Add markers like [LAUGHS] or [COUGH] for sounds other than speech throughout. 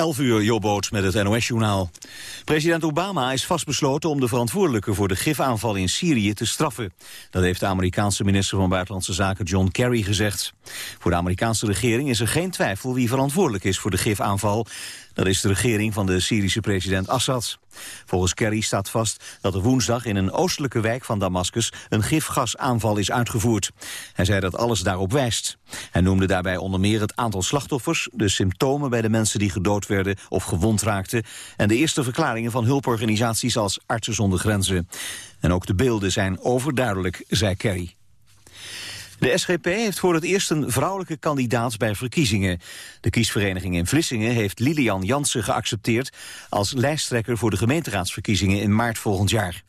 11 uur, Jobboot met het NOS-journaal. President Obama is vastbesloten om de verantwoordelijke voor de gifaanval in Syrië te straffen. Dat heeft de Amerikaanse minister van Buitenlandse Zaken John Kerry gezegd. Voor de Amerikaanse regering is er geen twijfel wie verantwoordelijk is voor de gifaanval. Dat is de regering van de Syrische president Assad. Volgens Kerry staat vast dat er woensdag in een oostelijke wijk van Damascus een gifgasaanval is uitgevoerd. Hij zei dat alles daarop wijst. Hij noemde daarbij onder meer het aantal slachtoffers, de symptomen bij de mensen die gedood werden of gewond raakten en de eerste verklaringen van hulporganisaties als Artsen zonder Grenzen. En ook de beelden zijn overduidelijk, zei Kerry. De SGP heeft voor het eerst een vrouwelijke kandidaat bij verkiezingen. De kiesvereniging in Vlissingen heeft Lilian Jansen geaccepteerd... als lijsttrekker voor de gemeenteraadsverkiezingen in maart volgend jaar.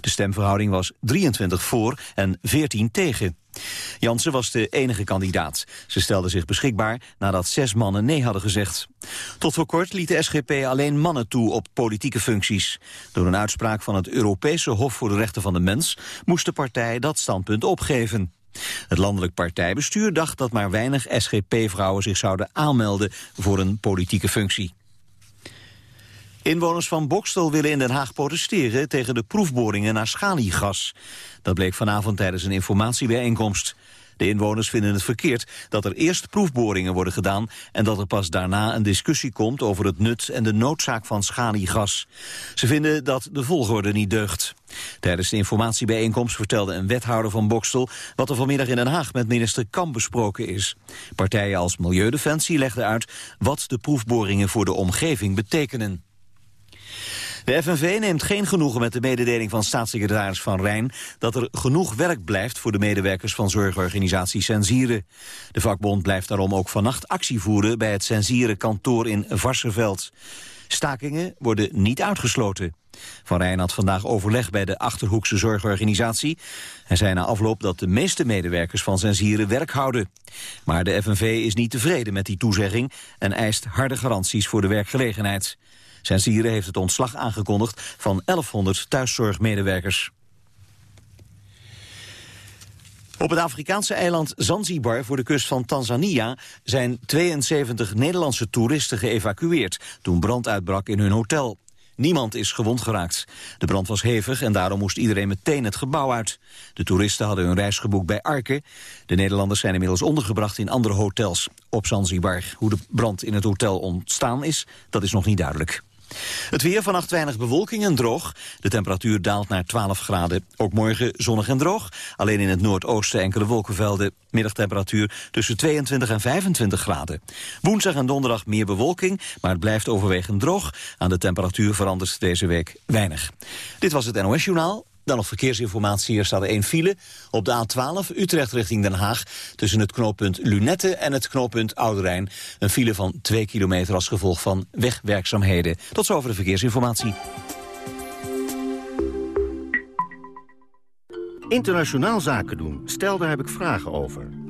De stemverhouding was 23 voor en 14 tegen. Jansen was de enige kandidaat. Ze stelde zich beschikbaar nadat zes mannen nee hadden gezegd. Tot voor kort liet de SGP alleen mannen toe op politieke functies. Door een uitspraak van het Europese Hof voor de Rechten van de Mens... moest de partij dat standpunt opgeven. Het landelijk partijbestuur dacht dat maar weinig SGP-vrouwen zich zouden aanmelden voor een politieke functie. Inwoners van Bokstel willen in Den Haag protesteren tegen de proefboringen naar schaliegas. Dat bleek vanavond tijdens een informatiebijeenkomst. De inwoners vinden het verkeerd dat er eerst proefboringen worden gedaan... en dat er pas daarna een discussie komt over het nut en de noodzaak van schaliegas. Ze vinden dat de volgorde niet deugt. Tijdens de informatiebijeenkomst vertelde een wethouder van Bokstel... wat er vanmiddag in Den Haag met minister Kamp besproken is. Partijen als Milieudefensie legden uit wat de proefboringen voor de omgeving betekenen. De FNV neemt geen genoegen met de mededeling van staatssecretaris Van Rijn... dat er genoeg werk blijft voor de medewerkers van zorgorganisatie Sensieren. De vakbond blijft daarom ook vannacht actie voeren... bij het Sensieren-kantoor in Varsenveld. Stakingen worden niet uitgesloten. Van Rijn had vandaag overleg bij de Achterhoekse zorgorganisatie. Hij zei na afloop dat de meeste medewerkers van Sensieren werk houden. Maar de FNV is niet tevreden met die toezegging... en eist harde garanties voor de werkgelegenheid. Sensieren heeft het ontslag aangekondigd van 1100 thuiszorgmedewerkers. Op het Afrikaanse eiland Zanzibar voor de kust van Tanzania zijn 72 Nederlandse toeristen geëvacueerd toen brand uitbrak in hun hotel. Niemand is gewond geraakt. De brand was hevig en daarom moest iedereen meteen het gebouw uit. De toeristen hadden hun reis geboekt bij Arke. De Nederlanders zijn inmiddels ondergebracht in andere hotels op Zanzibar. Hoe de brand in het hotel ontstaan is, dat is nog niet duidelijk. Het weer vannacht weinig bewolking en droog. De temperatuur daalt naar 12 graden. Ook morgen zonnig en droog. Alleen in het noordoosten enkele wolkenvelden. Middagtemperatuur tussen 22 en 25 graden. Woensdag en donderdag meer bewolking, maar het blijft overwegend droog. Aan de temperatuur verandert deze week weinig. Dit was het NOS Journaal. Dan nog verkeersinformatie. Hier staat er één file op de A12 Utrecht richting Den Haag... tussen het knooppunt Lunette en het knooppunt Ouderijn. Een file van 2 kilometer als gevolg van wegwerkzaamheden. Tot zover de verkeersinformatie. Internationaal zaken doen. Stel, daar heb ik vragen over.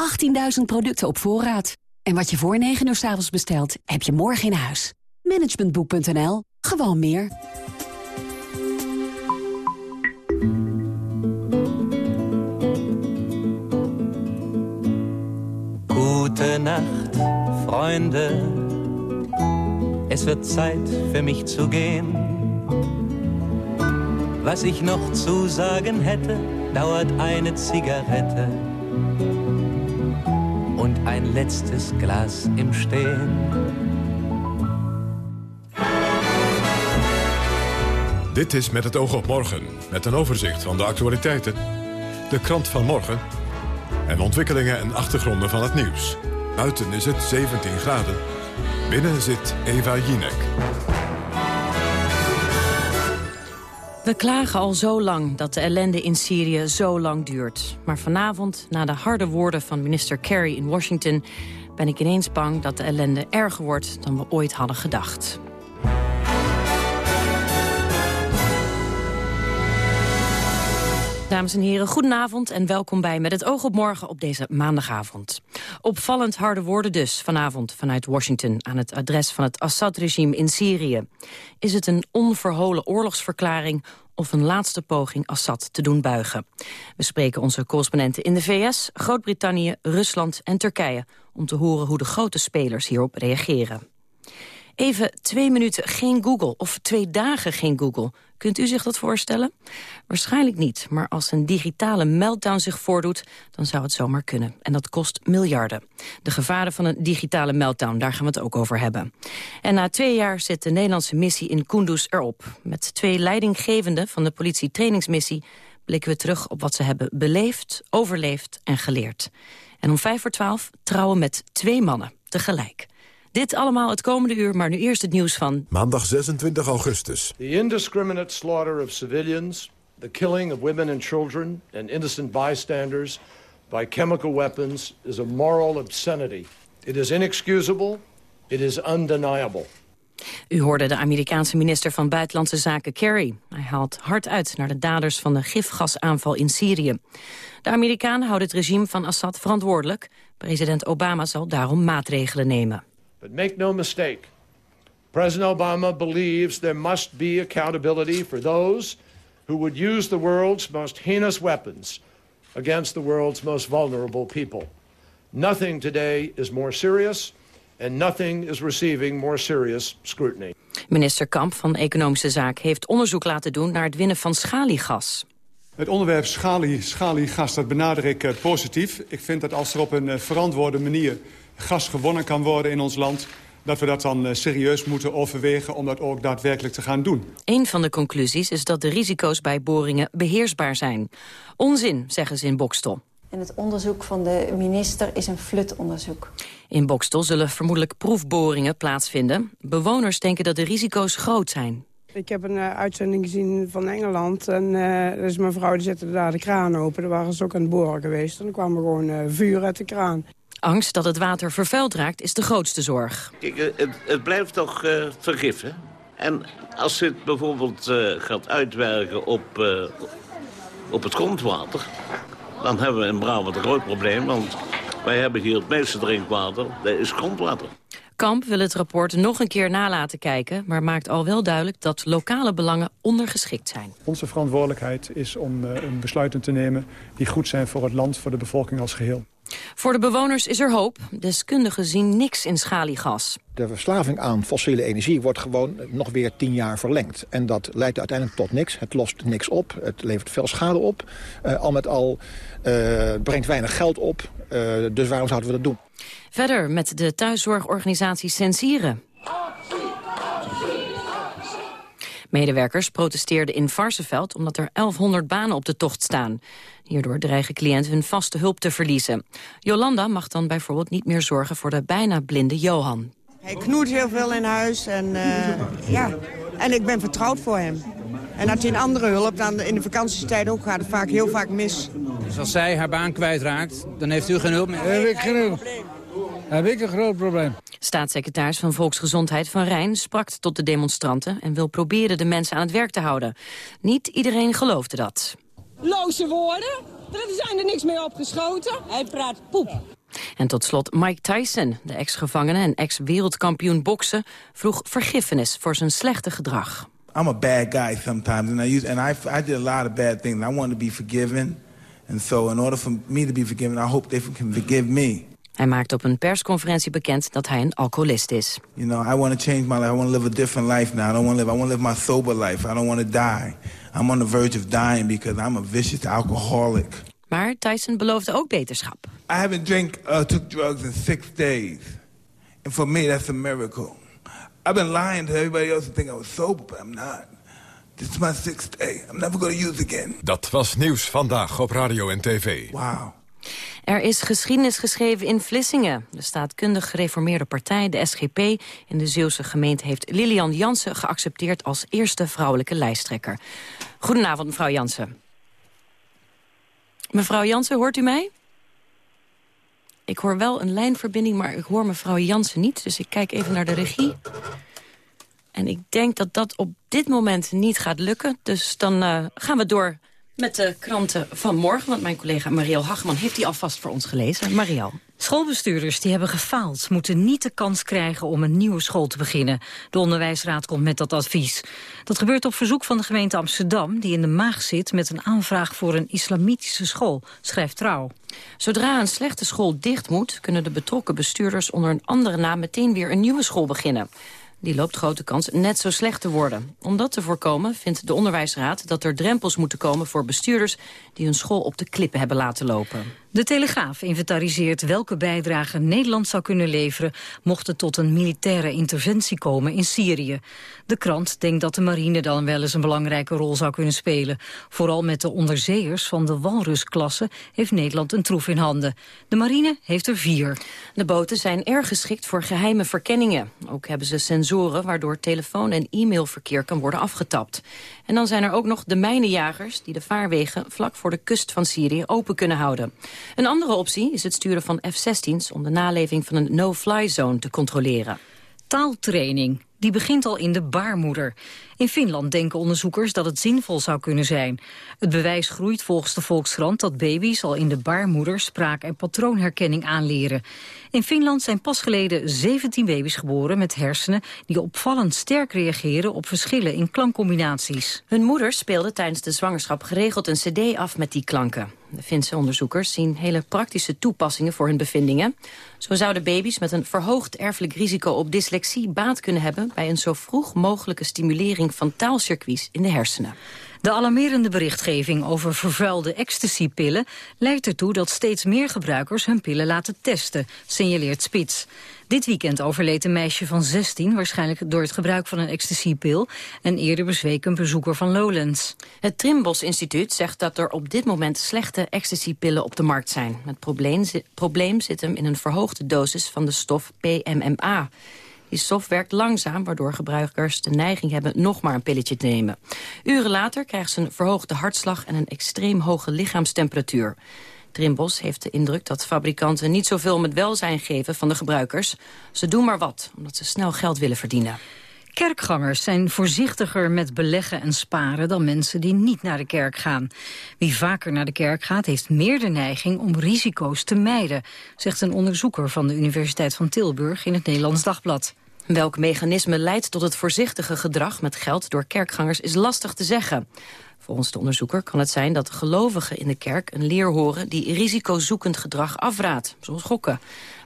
18.000 producten op voorraad. En wat je voor 9 uur s avonds bestelt, heb je morgen in huis. Managementboek.nl. Gewoon meer. Gute Nacht, Freunde. Es wird Zeit für mich zu gehen. Was ich noch zu sagen hätte, dauert eine Zigarette und ein letztes Glas im Stehen. Dit is Met het oog op morgen, met een overzicht van de actualiteiten, de krant van morgen en ontwikkelingen en achtergronden van het nieuws. Buiten is het 17 graden. Binnen zit Eva Jinek. We klagen al zo lang dat de ellende in Syrië zo lang duurt. Maar vanavond, na de harde woorden van minister Kerry in Washington... ben ik ineens bang dat de ellende erger wordt dan we ooit hadden gedacht. Dames en heren, goedenavond en welkom bij Met het oog op morgen op deze maandagavond. Opvallend harde woorden dus vanavond vanuit Washington... aan het adres van het Assad-regime in Syrië. Is het een onverholen oorlogsverklaring of een laatste poging Assad te doen buigen? We spreken onze correspondenten in de VS, Groot-Brittannië, Rusland en Turkije... om te horen hoe de grote spelers hierop reageren. Even twee minuten geen Google of twee dagen geen Google. Kunt u zich dat voorstellen? Waarschijnlijk niet, maar als een digitale meltdown zich voordoet... dan zou het zomaar kunnen. En dat kost miljarden. De gevaren van een digitale meltdown, daar gaan we het ook over hebben. En na twee jaar zit de Nederlandse missie in Kunduz erop. Met twee leidinggevenden van de politie-trainingsmissie... blikken we terug op wat ze hebben beleefd, overleefd en geleerd. En om vijf voor twaalf trouwen met twee mannen tegelijk. Dit allemaal het komende uur, maar nu eerst het nieuws van... Maandag 26 augustus. The indiscriminate slaughter of civilians, the killing of women and children and innocent bystanders by chemical weapons is a moral obscenity. It is inexcusable, it is undeniable. U hoorde de Amerikaanse minister van Buitenlandse Zaken Kerry. Hij haalt hard uit naar de daders van de gifgasaanval in Syrië. De Amerikanen houden het regime van Assad verantwoordelijk. President Obama zal daarom maatregelen nemen. But make no mistake, President Obama believes there must be accountability for those who would use the world's most heinous weapons against the world's most vulnerable people. Nothing today is more serious and nothing is receiving more serious scrutiny. Minister Kamp van Economische Zaken heeft onderzoek laten doen naar het winnen van schaliegas. Het onderwerp schalie, schaliegas, dat benader ik uh, positief. Ik vind dat als er op een uh, verantwoorde manier gas gewonnen kan worden in ons land dat we dat dan uh, serieus moeten overwegen om dat ook daadwerkelijk te gaan doen. Een van de conclusies is dat de risico's bij boringen beheersbaar zijn. Onzin, zeggen ze in Bokstel. En het onderzoek van de minister is een flutonderzoek. In Bokstel zullen vermoedelijk proefboringen plaatsvinden. Bewoners denken dat de risico's groot zijn. Ik heb een uh, uitzending gezien van Engeland. En uh, dus mijn vrouw die zette daar de kraan open. Daar waren ze ook aan het boren geweest. En dan kwam er gewoon uh, vuur uit de kraan. Angst dat het water vervuild raakt is de grootste zorg. Kijk, het, het blijft toch uh, vergiffen. En als het bijvoorbeeld uh, gaat uitwerken op, uh, op het grondwater... dan hebben we in Brabant een groot probleem. Want wij hebben hier het meeste drinkwater, dat is grondwater. Kamp wil het rapport nog een keer nalaten kijken... maar maakt al wel duidelijk dat lokale belangen ondergeschikt zijn. Onze verantwoordelijkheid is om een besluiten te nemen... die goed zijn voor het land, voor de bevolking als geheel. Voor de bewoners is er hoop. Deskundigen zien niks in schaliegas. De verslaving aan fossiele energie wordt gewoon nog weer tien jaar verlengd. En dat leidt uiteindelijk tot niks. Het lost niks op. Het levert veel schade op. Uh, al met al uh, brengt weinig geld op. Uh, dus waarom zouden we dat doen? Verder met de thuiszorgorganisatie Sensieren. Medewerkers protesteerden in Varsenveld omdat er 1100 banen op de tocht staan. Hierdoor dreigen cliënten hun vaste hulp te verliezen. Jolanda mag dan bijvoorbeeld niet meer zorgen voor de bijna blinde Johan. Hij knoert heel veel in huis en, uh, ja. en ik ben vertrouwd voor hem. En als hij een andere hulp, dan in de vakantietijd ook gaat het vaak heel vaak mis. Dus als zij haar baan kwijtraakt, dan heeft u geen hulp meer? Heb ik genoeg. Heb ik een groot probleem. Staatssecretaris van Volksgezondheid Van Rijn sprak tot de demonstranten... en wil proberen de mensen aan het werk te houden. Niet iedereen geloofde dat. Loze woorden, er zijn er niks meer opgeschoten. Hij praat poep. En tot slot Mike Tyson, de ex-gevangene en ex-wereldkampioen boksen... vroeg vergiffenis voor zijn slechte gedrag. I'm a bad guy sometimes, and I use, and I, I did a lot of bad things. I want to be forgiven, and so in order for me to be forgiven, I hope they can forgive me. Hij maakt op een persconferentie bekend dat hij een alcoholist is. You know, I want to change my life. I want to live a different life now. I don't want to live. I want to live my sober life. I don't want to die. I'm on the verge of dying because I'm a vicious alcoholic. Maar Tyson beloofde ook beterschap. I haven't drink uh, took drugs in six days, and for me that's a miracle. I've been lying to everybody else to think I was sober, but I'm not. This is my sixth day. I'm never going to use again. Dat was nieuws vandaag op radio en tv. Wow. Er is geschiedenis geschreven in Vlissingen. De staatkundig gereformeerde partij, de SGP, in de Zeeuwse gemeente... heeft Lilian Jansen geaccepteerd als eerste vrouwelijke lijsttrekker. Goedenavond, mevrouw Jansen. Mevrouw Jansen, hoort u mij? Ik hoor wel een lijnverbinding, maar ik hoor mevrouw Jansen niet. Dus ik kijk even naar de regie. En ik denk dat dat op dit moment niet gaat lukken. Dus dan uh, gaan we door met de kranten van morgen. Want mijn collega Marielle Hagman heeft die alvast voor ons gelezen. Marielle. Schoolbestuurders die hebben gefaald moeten niet de kans krijgen om een nieuwe school te beginnen. De onderwijsraad komt met dat advies. Dat gebeurt op verzoek van de gemeente Amsterdam die in de maag zit met een aanvraag voor een islamitische school, schrijft Trouw. Zodra een slechte school dicht moet, kunnen de betrokken bestuurders onder een andere naam meteen weer een nieuwe school beginnen die loopt grote kans net zo slecht te worden. Om dat te voorkomen vindt de onderwijsraad dat er drempels moeten komen voor bestuurders die hun school op de klippen hebben laten lopen. De Telegraaf inventariseert welke bijdrage Nederland zou kunnen leveren... mocht het tot een militaire interventie komen in Syrië. De krant denkt dat de marine dan wel eens een belangrijke rol zou kunnen spelen. Vooral met de onderzeeërs van de Walrus-klasse heeft Nederland een troef in handen. De marine heeft er vier. De boten zijn erg geschikt voor geheime verkenningen. Ook hebben ze sensoren waardoor telefoon- en e-mailverkeer kan worden afgetapt. En dan zijn er ook nog de mijnenjagers die de vaarwegen vlak voor de kust van Syrië open kunnen houden. Een andere optie is het sturen van F-16's om de naleving van een no-fly zone te controleren. Taaltraining die begint al in de baarmoeder. In Finland denken onderzoekers dat het zinvol zou kunnen zijn. Het bewijs groeit volgens de Volkskrant dat baby's al in de baarmoeder spraak- en patroonherkenning aanleren. In Finland zijn pas geleden 17 baby's geboren met hersenen die opvallend sterk reageren op verschillen in klankcombinaties. Hun moeders speelden tijdens de zwangerschap geregeld een cd af met die klanken. De Finse onderzoekers zien hele praktische toepassingen voor hun bevindingen. Zo zouden baby's met een verhoogd erfelijk risico op dyslexie baat kunnen hebben bij een zo vroeg mogelijke stimulering van taalcircuits in de hersenen. De alarmerende berichtgeving over vervuilde ecstasypillen leidt ertoe dat steeds meer gebruikers hun pillen laten testen, signaleert Spits. Dit weekend overleed een meisje van 16, waarschijnlijk door het gebruik van een ecstasypil, en eerder bezweek een bezoeker van Lowlands. Het Trimbos Instituut zegt dat er op dit moment slechte ecstasypillen op de markt zijn. Het probleem, probleem zit hem in een verhoogde dosis van de stof PMMA. Die stof werkt langzaam, waardoor gebruikers de neiging hebben nog maar een pilletje te nemen. Uren later krijgen ze een verhoogde hartslag en een extreem hoge lichaamstemperatuur. Trimbos heeft de indruk dat fabrikanten niet zoveel om het welzijn geven van de gebruikers. Ze doen maar wat, omdat ze snel geld willen verdienen. Kerkgangers zijn voorzichtiger met beleggen en sparen dan mensen die niet naar de kerk gaan. Wie vaker naar de kerk gaat, heeft meer de neiging om risico's te mijden, zegt een onderzoeker van de Universiteit van Tilburg in het Nederlands Dagblad. Welk mechanisme leidt tot het voorzichtige gedrag met geld door kerkgangers is lastig te zeggen. Volgens de onderzoeker kan het zijn dat gelovigen in de kerk een leer horen die risicozoekend gedrag afraadt, zoals gokken.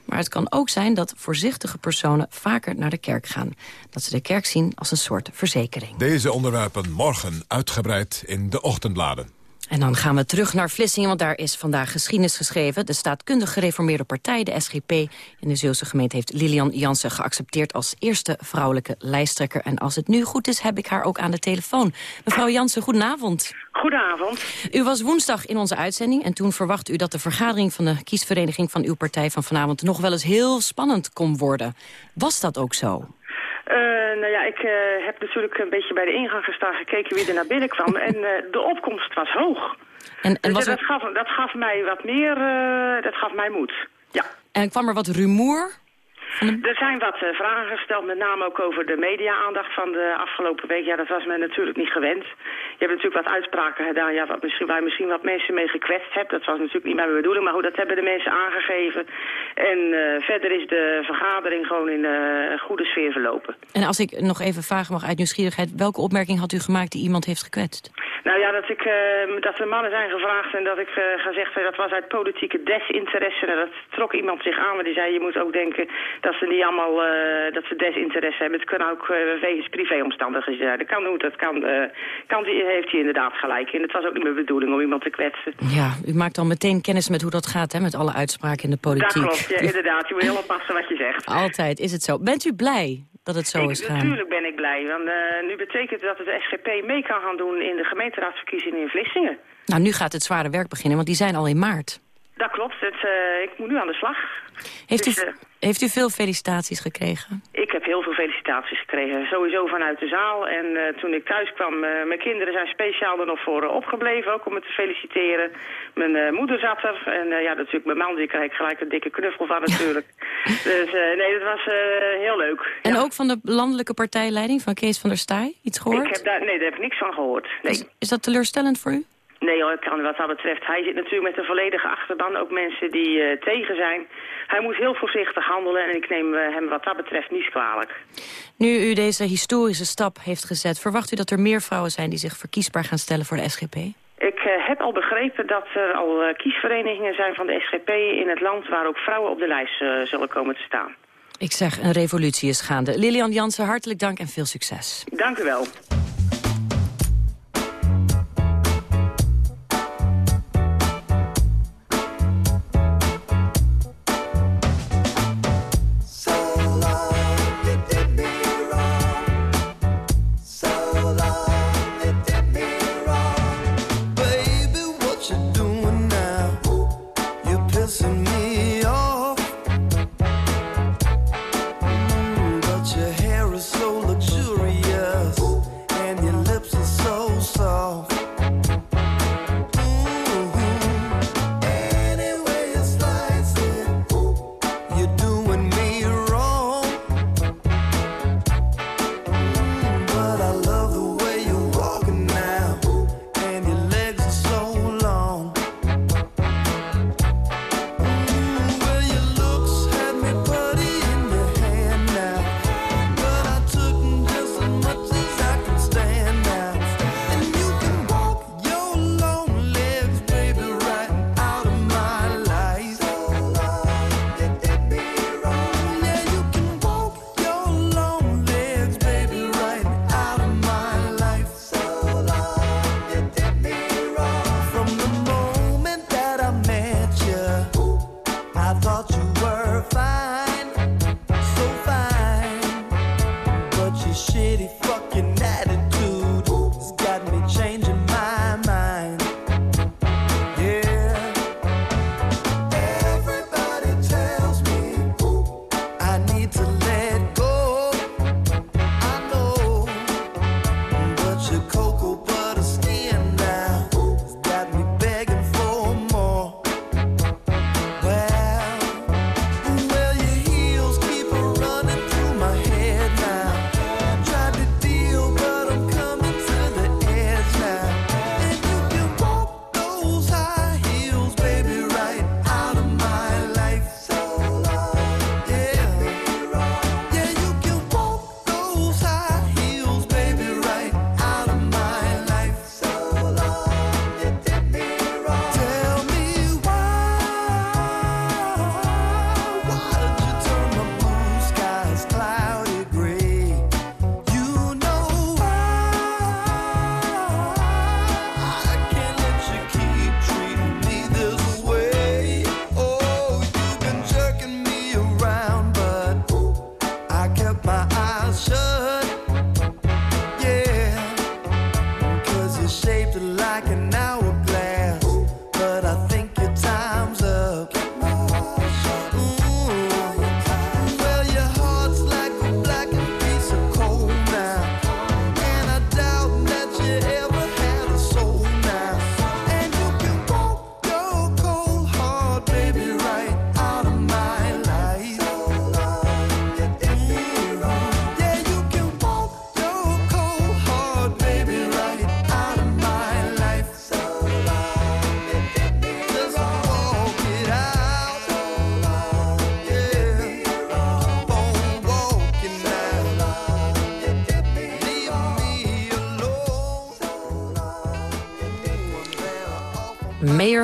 Maar het kan ook zijn dat voorzichtige personen vaker naar de kerk gaan. Dat ze de kerk zien als een soort verzekering. Deze onderwerpen morgen uitgebreid in de ochtendbladen. En dan gaan we terug naar Vlissingen, want daar is vandaag geschiedenis geschreven. De staatkundig gereformeerde partij, de SGP, in de Zeeuwse gemeente... heeft Lilian Jansen geaccepteerd als eerste vrouwelijke lijsttrekker. En als het nu goed is, heb ik haar ook aan de telefoon. Mevrouw Jansen, goedenavond. Goedenavond. U was woensdag in onze uitzending en toen verwachtte u dat de vergadering van de kiesvereniging van uw partij van vanavond nog wel eens heel spannend kon worden. Was dat ook zo? Uh, nou ja, ik uh, heb natuurlijk een beetje bij de ingang gestaan, gekeken wie er naar binnen kwam. [LAUGHS] en uh, de opkomst was hoog. En, en dus dat, gaf, dat gaf mij wat meer, dat gaf mij moed. Ja. En kwam er wat rumoer? Er zijn wat uh, vragen gesteld, met name ook over de media-aandacht van de afgelopen week. Ja, dat was men natuurlijk niet gewend. Je hebt natuurlijk wat uitspraken gedaan ja, wat misschien, waar je misschien wat mensen mee gekwetst hebt. Dat was natuurlijk niet mijn bedoeling, maar hoe dat hebben de mensen aangegeven. En uh, verder is de vergadering gewoon in een goede sfeer verlopen. En als ik nog even vragen mag uit nieuwsgierigheid, welke opmerking had u gemaakt die iemand heeft gekwetst? Nou ja, dat, ik, dat er mannen zijn gevraagd en dat ik gezegd heb, dat was uit politieke desinteresse. En dat trok iemand zich aan, maar die zei, je moet ook denken dat ze niet allemaal uh, dat ze desinteresse hebben. Het kan ook uh, wegens privéomstandigheden zijn. Dat kan hoe dat kan. Uh, kan die, heeft hij inderdaad gelijk in. Het was ook niet mijn bedoeling om iemand te kwetsen. Ja, u maakt al meteen kennis met hoe dat gaat, hè, met alle uitspraken in de politiek. Dat klopt, ja, inderdaad. Je moet heel oppassen wat je zegt. Altijd, is het zo. Bent u blij dat het zo ik, is gaan? Natuurlijk ben ik blij, want nu betekent dat het SGP mee kan gaan doen in de gemeenteraadsverkiezingen in Vlissingen. Nou, nu gaat het zware werk beginnen, want die zijn al in maart. Dat klopt, het, ik moet nu aan de slag. Heeft, dus, u, Heeft u veel felicitaties gekregen? Ik heb heel veel felicitaties gekregen. Sowieso vanuit de zaal. En uh, toen ik thuis kwam, uh, mijn kinderen zijn speciaal er nog voor uh, opgebleven. Ook om me te feliciteren. Mijn moeder zat er. En ja, natuurlijk mijn man, die kreeg gelijk een dikke knuffel van natuurlijk. [LAUGHS] dus nee, dat was heel leuk. En ja. ook van de landelijke partijleiding, van Kees van der Staaij, iets gehoord? Ik heb daar, nee, daar heb ik niks van gehoord. Nee. Is, is dat teleurstellend voor u? Nee hoor, kan wat dat betreft. Hij zit natuurlijk met een volledige achterban. Ook mensen die uh, tegen zijn. Hij moet heel voorzichtig handelen en ik neem uh, hem wat dat betreft niet kwalijk. Nu u deze historische stap heeft gezet... verwacht u dat er meer vrouwen zijn die zich verkiesbaar gaan stellen voor de SGP? Ik uh, heb al begrepen dat er al kiesverenigingen zijn van de SGP in het land... waar ook vrouwen op de lijst zullen komen te staan. Ik zeg, een revolutie is gaande. Lilian Jansen, hartelijk dank en veel succes. Dank u wel.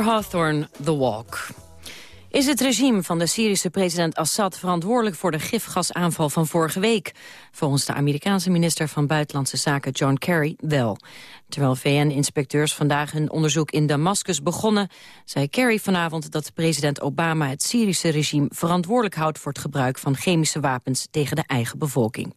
Hawthorne, The Walk. Is het regime van de Syrische president Assad verantwoordelijk voor de gifgasaanval van vorige week? Volgens de Amerikaanse minister van Buitenlandse Zaken John Kerry wel. Terwijl VN-inspecteurs vandaag hun onderzoek in Damascus begonnen... zei Kerry vanavond dat president Obama het Syrische regime verantwoordelijk houdt... voor het gebruik van chemische wapens tegen de eigen bevolking.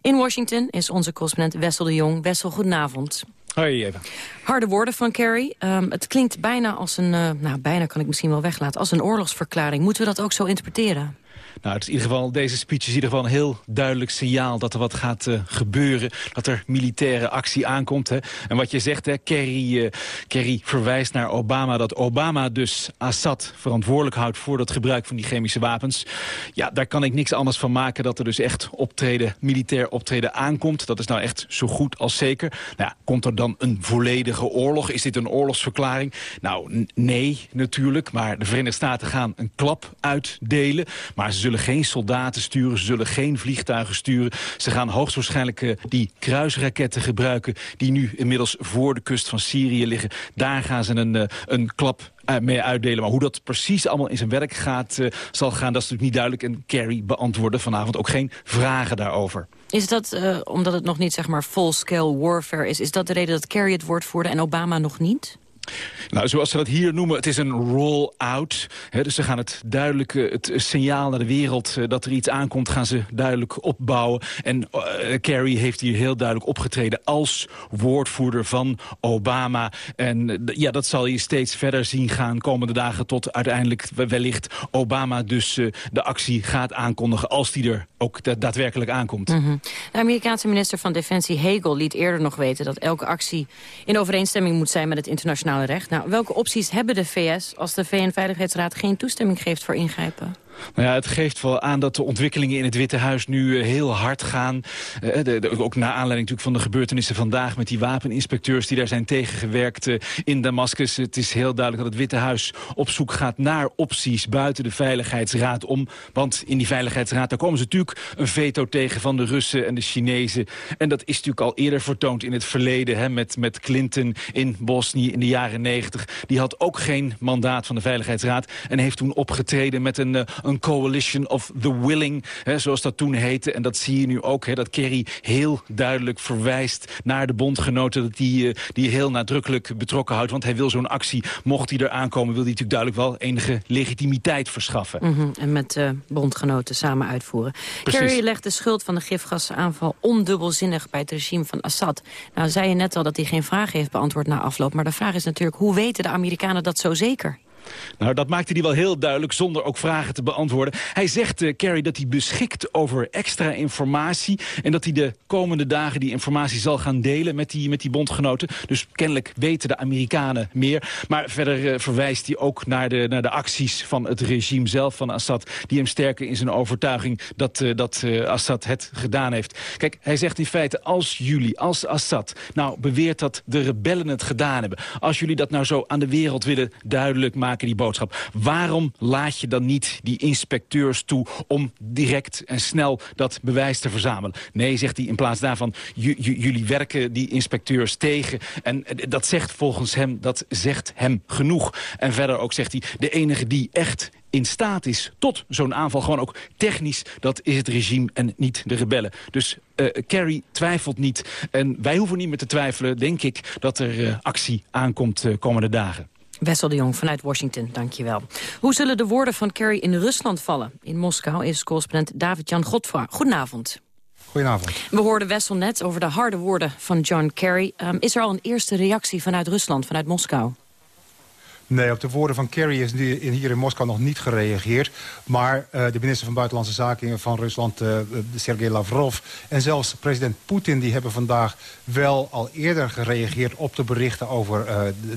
In Washington is onze correspondent Wessel de Jong. Wessel, goedenavond. Hoi, Eva. Harde woorden van Kerry. Um, het klinkt bijna als een, uh, nou bijna kan ik misschien wel weglaten, als een oorlogsverklaring. Moeten we dat ook zo interpreteren? Nou, het is in ieder geval, deze speech is in ieder geval een heel duidelijk signaal... dat er wat gaat uh, gebeuren, dat er militaire actie aankomt. Hè. En wat je zegt, hè, Kerry, uh, Kerry verwijst naar Obama... dat Obama dus Assad verantwoordelijk houdt voor dat gebruik van die chemische wapens. Ja, daar kan ik niks anders van maken dat er dus echt optreden, militair optreden aankomt. Dat is nou echt zo goed als zeker. Nou, komt er dan een volledige oorlog? Is dit een oorlogsverklaring? Nou, nee, natuurlijk. Maar de Verenigde Staten gaan een klap uitdelen. Maar zullen geen soldaten sturen, ze zullen geen vliegtuigen sturen. Ze gaan hoogstwaarschijnlijk uh, die kruisraketten gebruiken... die nu inmiddels voor de kust van Syrië liggen. Daar gaan ze een, uh, een klap uh, mee uitdelen. Maar hoe dat precies allemaal in zijn werk gaat, zal gaan, dat is natuurlijk niet duidelijk. En Kerry beantwoordde vanavond ook geen vragen daarover. Is dat, omdat het nog niet zeg maar full-scale warfare is... is dat de reden dat Kerry het woord voerde en Obama nog niet? Nou, zoals ze dat hier noemen, het is een roll-out. Dus ze gaan het duidelijke, het signaal naar de wereld dat er iets aankomt, gaan ze duidelijk opbouwen. En uh, Kerry heeft hier heel duidelijk opgetreden als woordvoerder van Obama. En ja, dat zal je steeds verder zien gaan komende dagen tot uiteindelijk wellicht Obama dus de actie gaat aankondigen als die er ook da daadwerkelijk aankomt. -hmm. De Amerikaanse minister van Defensie Hegel liet eerder nog weten dat elke actie in overeenstemming moet zijn met het recht. Nou, welke opties hebben de VS als de VN-veiligheidsraad geen toestemming geeft voor ingrijpen? Nou ja, het geeft wel aan dat de ontwikkelingen in het Witte Huis nu uh, heel hard gaan. Uh, de, ook naar aanleiding natuurlijk van de gebeurtenissen vandaag... met die wapeninspecteurs die daar zijn tegengewerkt uh, in Damascus. Het is heel duidelijk dat het Witte Huis op zoek gaat naar opties... buiten de Veiligheidsraad om. Want in die Veiligheidsraad daar komen ze natuurlijk een veto tegen... van de Russen en de Chinezen. En dat is natuurlijk al eerder vertoond in het verleden... Hè, met, met Clinton in Bosnië in de jaren negentig. Die had ook geen mandaat van de Veiligheidsraad... en heeft toen opgetreden met een een coalition of the willing, hè, zoals dat toen heette. En dat zie je nu ook, hè, dat Kerry heel duidelijk verwijst naar de bondgenoten... dat die, uh, die heel nadrukkelijk betrokken houdt. Want hij wil zo'n actie, mocht die er aankomen... wil hij natuurlijk duidelijk wel enige legitimiteit verschaffen. Mm -hmm. En met uh, bondgenoten samen uitvoeren. Precies. Kerry legt de schuld van de gifgasaanval ondubbelzinnig bij het regime van Assad. Nou, zei je net al dat hij geen vragen heeft beantwoord na afloop. Maar de vraag is natuurlijk, hoe weten de Amerikanen dat zo zeker? Nou, dat maakte hij wel heel duidelijk, zonder ook vragen te beantwoorden. Hij zegt, Kerry, dat hij beschikt over extra informatie... en dat hij de komende dagen die informatie zal gaan delen met die, met die bondgenoten. Dus kennelijk weten de Amerikanen meer. Maar verder uh, verwijst hij ook naar de, naar de acties van het regime zelf van Assad... die hem sterker in zijn overtuiging dat, uh, dat Assad het gedaan heeft. Kijk, hij zegt in feite, als jullie, als Assad... nou beweert dat de rebellen het gedaan hebben... als jullie dat nou zo aan de wereld willen duidelijk maken die boodschap. Waarom laat je dan niet die inspecteurs toe om direct en snel dat bewijs te verzamelen? Nee, zegt hij in plaats daarvan, jullie werken die inspecteurs tegen. En dat zegt volgens hem, dat zegt hem genoeg. En verder ook zegt hij, de enige die echt in staat is tot zo'n aanval, gewoon ook technisch, dat is het regime en niet de rebellen. Dus uh, Kerry twijfelt niet. En wij hoeven niet meer te twijfelen, denk ik, dat er uh, actie aankomt de komende dagen. Wessel de Jong vanuit Washington, dankjewel. Hoe zullen de woorden van Kerry in Rusland vallen? In Moskou is correspondent David-Jan Godfra. Goedenavond. Goedenavond. We hoorden Wessel net over de harde woorden van John Kerry. Um, is er al een eerste reactie vanuit Rusland, vanuit Moskou? Nee, op de woorden van Kerry is hier in Moskou nog niet gereageerd. Maar uh, de minister van Buitenlandse Zaken van Rusland, uh, Sergei Lavrov... en zelfs president Poetin die hebben vandaag wel al eerder gereageerd... op de berichten over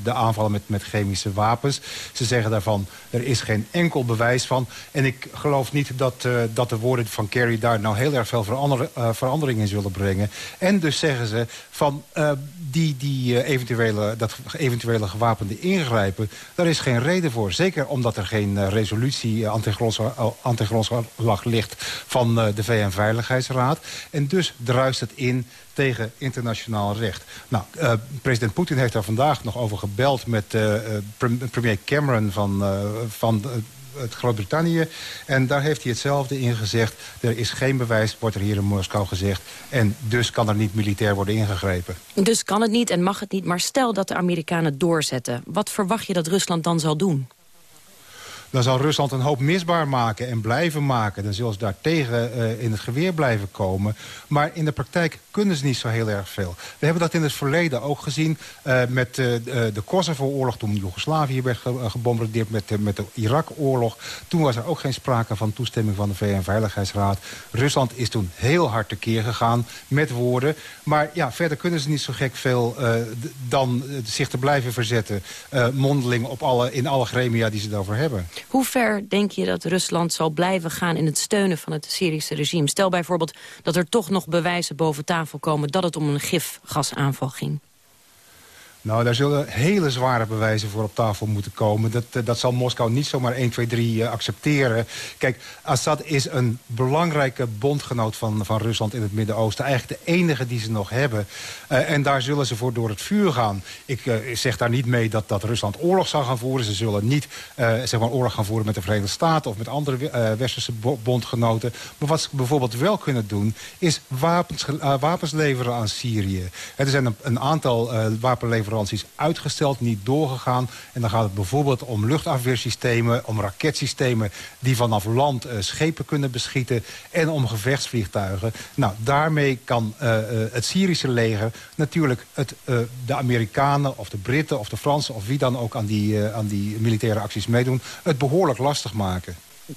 de, aanvallen met, met chemische wapens. Ze zeggen daarvan, er is geen enkel bewijs van. En ik geloof niet dat, dat de woorden van Kerry daar nou heel erg veel verander, verandering in zullen brengen. En dus zeggen ze van die, die eventuele, dat eventuele gewapende ingrijpen daar is geen reden voor. Zeker omdat er geen uh, resolutie uh, antigrondslag ligt van de VN-veiligheidsraad. En dus druist het in tegen internationaal recht. Nou, president Poetin heeft daar vandaag nog over gebeld met uh, premier Cameron van, uh, van het Groot-Brittannië. En daar heeft hij hetzelfde in gezegd. Er is geen bewijs, wordt er hier in Moskou gezegd. En dus kan er niet militair worden ingegrepen. Dus kan het niet en mag het niet. Maar stel dat de Amerikanen doorzetten. Wat verwacht je dat Rusland dan zal doen? Dan zal Rusland een hoop misbaar maken en blijven maken. Dan zullen ze daar tegen uh, in het geweer blijven komen. Maar in de praktijk kunnen ze niet zo heel erg veel. We hebben dat in het verleden ook gezien uh, met uh, de Kosovo-oorlog... toen Joegoslavië werd ge gebombardeerd met, met de Irak-oorlog. Toen was er ook geen sprake van toestemming van de VN-veiligheidsraad. Rusland is toen heel hard tekeer gegaan met woorden. Maar ja, verder kunnen ze niet zo gek veel dan zich te blijven verzetten... mondeling op alle, in alle gremia die ze daarover hebben. Hoe ver denk je dat Rusland zal blijven gaan in het steunen van het Syrische regime? Stel bijvoorbeeld dat er toch nog bewijzen boven tafel komen... dat het om een gifgasaanval ging. Nou, daar zullen hele zware bewijzen voor op tafel moeten komen. Dat, eh, dat zal Moskou niet zomaar 1, 2, 3 accepteren. Kijk, Assad is een belangrijke bondgenoot van, van Rusland in het Midden-Oosten. Eigenlijk de enige die ze nog hebben. Uh, en daar zullen ze voor door het vuur gaan. Ik uh, zeg daar niet mee dat, dat Rusland oorlog zal gaan voeren. Ze zullen niet zeg maar oorlog gaan voeren met de Verenigde Staten... of met andere westerse bondgenoten. Maar wat ze bijvoorbeeld wel kunnen doen... is wapens, wapens leveren aan Syrië. Er zijn een, een aantal wapenleveranciers leveranties uitgesteld, niet doorgegaan. En dan gaat het bijvoorbeeld om luchtafweersystemen, om raketsystemen... die vanaf land uh, schepen kunnen beschieten en om gevechtsvliegtuigen. Nou, daarmee kan uh, het Syrische leger natuurlijk het, uh, de Amerikanen of de Britten of de Fransen... of wie dan ook aan die, aan die militaire acties meedoen, het behoorlijk lastig maken.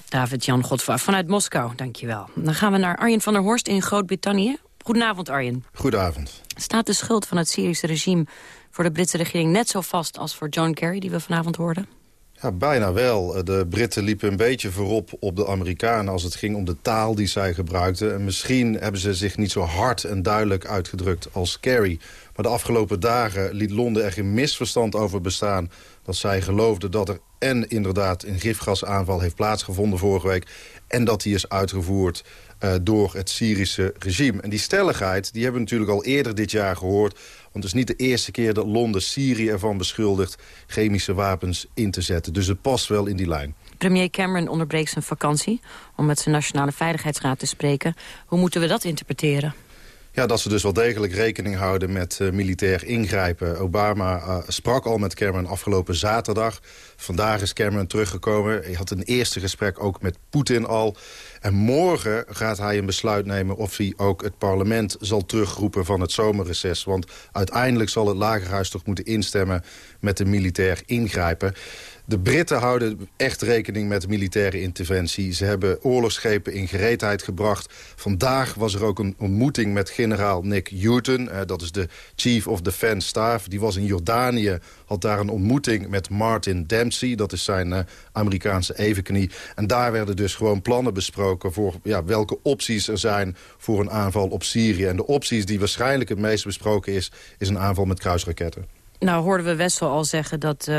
David-Jan Godva vanuit Moskou, dankjewel. Dan gaan we naar Arjen van der Horst in Groot-Brittannië. Goedenavond, Arjen. Goedenavond. Staat de schuld van het Syrische regime voor de Britse regering net zo vast als voor John Kerry, die we vanavond hoorden? Ja, bijna wel. De Britten liepen een beetje voorop op de Amerikanen... als het ging om de taal die zij gebruikten. En misschien hebben ze zich niet zo hard en duidelijk uitgedrukt als Kerry. Maar de afgelopen dagen liet Londen er geen misverstand over bestaan... dat zij geloofden dat er en inderdaad een gifgasaanval heeft plaatsgevonden vorige week... en dat die is uitgevoerd uh, door het Syrische regime. En die stelligheid die hebben we natuurlijk al eerder dit jaar gehoord... Want het is niet de eerste keer dat Londen Syrië ervan beschuldigt... chemische wapens in te zetten. Dus het past wel in die lijn. Premier Cameron onderbreekt zijn vakantie... om met zijn Nationale Veiligheidsraad te spreken. Hoe moeten we dat interpreteren? Ja, dat ze dus wel degelijk rekening houden met uh, militair ingrijpen. Obama uh, sprak al met Cameron afgelopen zaterdag. Vandaag is Cameron teruggekomen. Hij had een eerste gesprek ook met Poetin al. En morgen gaat hij een besluit nemen of hij ook het parlement zal terugroepen van het zomerreces. Want uiteindelijk zal het lagerhuis toch moeten instemmen met de militair ingrijpen. De Britten houden echt rekening met militaire interventie. Ze hebben oorlogsschepen in gereedheid gebracht. Vandaag was er ook een ontmoeting met generaal Nick Houghton. Uh, dat is de Chief of Defense Staff. Die was in Jordanië, had daar een ontmoeting met Martin Dempsey. Dat is zijn uh, Amerikaanse evenknie. En daar werden dus gewoon plannen besproken... voor ja, welke opties er zijn voor een aanval op Syrië. En de opties die waarschijnlijk het meest besproken is... is een aanval met kruisraketten. Nou hoorden we Wessel al zeggen dat uh,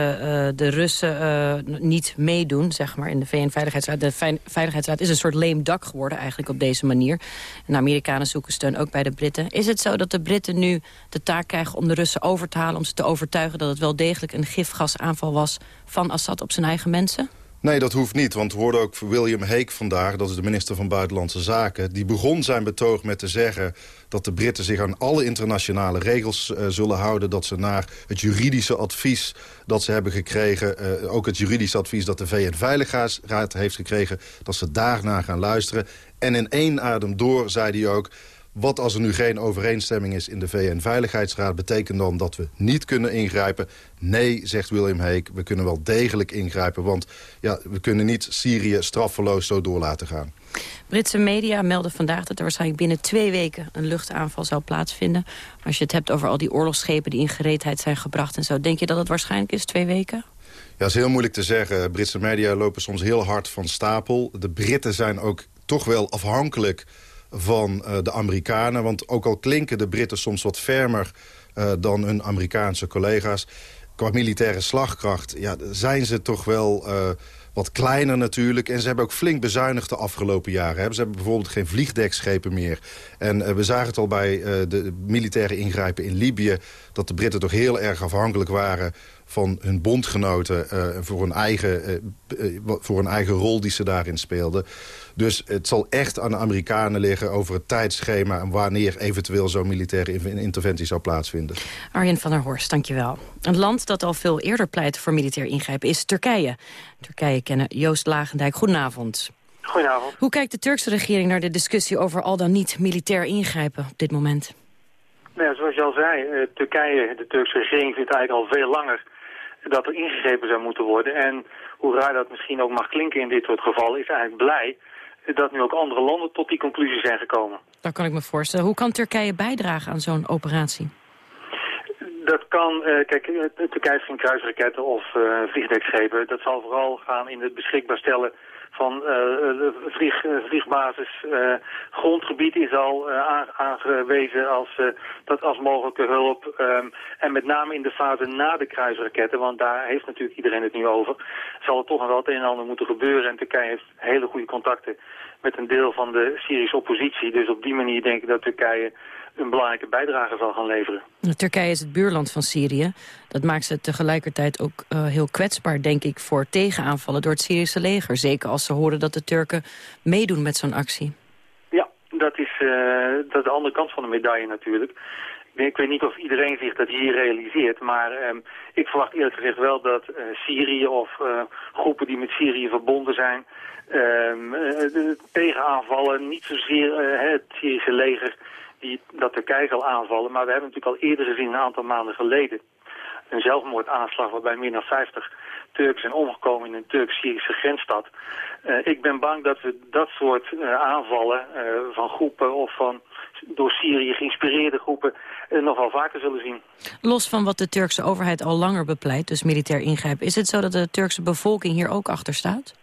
de Russen uh, niet meedoen zeg maar, in de VN-veiligheidsraad. De Veiligheidsraad is een soort leem dak geworden eigenlijk op deze manier. En de Amerikanen zoeken steun ook bij de Britten. Is het zo dat de Britten nu de taak krijgen om de Russen over te halen... om ze te overtuigen dat het wel degelijk een gifgasaanval was van Assad op zijn eigen mensen? Nee, dat hoeft niet, want we hoorden ook William Hague vandaag... dat is de minister van Buitenlandse Zaken... die begon zijn betoog met te zeggen dat de Britten zich aan alle internationale regels uh, zullen houden... dat ze naar het juridische advies dat ze hebben gekregen... Uh, ook het juridische advies dat de VN-veiligheidsraad heeft gekregen... dat ze daarna gaan luisteren. En in één adem door zei hij ook... Wat als er nu geen overeenstemming is in de VN-veiligheidsraad... betekent dan dat we niet kunnen ingrijpen? Nee, zegt William Hague, we kunnen wel degelijk ingrijpen... want ja, we kunnen niet Syrië straffeloos zo door laten gaan. Britse media melden vandaag dat er waarschijnlijk binnen twee weken... een luchtaanval zou plaatsvinden. Als je het hebt over al die oorlogsschepen die in gereedheid zijn gebracht en zo... denk je dat het waarschijnlijk is, twee weken? Ja, dat is heel moeilijk te zeggen. Britse media lopen soms heel hard van stapel. De Britten zijn ook toch wel afhankelijk van uh, de Amerikanen. Want ook al klinken de Britten soms wat fermer uh, dan hun Amerikaanse collega's... qua militaire slagkracht ja, zijn ze toch wel... Uh, wat kleiner natuurlijk. En ze hebben ook flink bezuinigd de afgelopen jaren. Ze hebben bijvoorbeeld geen vliegdekschepen meer. En we zagen het al bij de militaire ingrijpen in Libië... dat de Britten toch heel erg afhankelijk waren van hun bondgenoten... voor, een eigen, voor een eigen rol die ze daarin speelden. Dus het zal echt aan de Amerikanen liggen over het tijdschema... en wanneer eventueel zo'n militaire interventie zou plaatsvinden. Arjen van der Horst, dankjewel. Een land dat al veel eerder pleit voor militair ingrijpen is Turkije. Turkije kennen Joost Lagendijk. Goedenavond. Goedenavond. Hoe kijkt de Turkse regering naar de discussie over al dan niet militair ingrijpen op dit moment? Nou ja, zoals je al zei, eh, Turkije, de Turkse regering vindt eigenlijk al veel langer dat er ingegrepen zou moeten worden. En hoe raar dat misschien ook mag klinken in dit soort gevallen, is eigenlijk blij dat nu ook andere landen tot die conclusie zijn gekomen. Dat kan ik me voorstellen. Hoe kan Turkije bijdragen aan zo'n operatie? Dat kan, uh, kijk, Turkije heeft geen kruisraketten of uh, vliegdekschepen. Dat zal vooral gaan in het beschikbaar stellen van uh, vlieg, vliegbasis. grondgebied is al aangewezen als, dat als mogelijke hulp. Um, en met name in de fase na de kruisraketten, want daar heeft natuurlijk iedereen het nu over, zal er toch nog wel het een en ander moeten gebeuren. En Turkije heeft hele goede contacten met een deel van de Syrische oppositie. Dus op die manier denk ik dat Turkije een belangrijke bijdrage zal gaan leveren. Turkije is het buurland van Syrië. Dat maakt ze tegelijkertijd ook uh, heel kwetsbaar, denk ik, voor tegenaanvallen door het Syrische leger. Zeker als ze horen dat de Turken meedoen met zo'n actie. Ja, dat is, uh, dat is de andere kant van de medaille natuurlijk. Ik weet niet of iedereen zich dat hier realiseert, maar uh, ik verwacht eerlijk gezegd wel dat uh, Syrië of uh, groepen die met Syrië verbonden zijn, ehm, tegenaanvallen, niet zozeer het Syrische leger die dat Turkije zal aanvallen. Maar we hebben natuurlijk al eerder gezien, een aantal maanden geleden, een zelfmoordaanslag waarbij meer dan 50 Turks zijn omgekomen in een Turk-Syrische grensstad. Uh, ik ben bang dat we dat soort uh, aanvallen uh, van groepen of van door Syrië geïnspireerde groepen nog wel vaker zullen zien. Los van wat de Turkse overheid al langer bepleit, dus militair ingrijpen, is het zo dat de Turkse bevolking hier ook achter staat?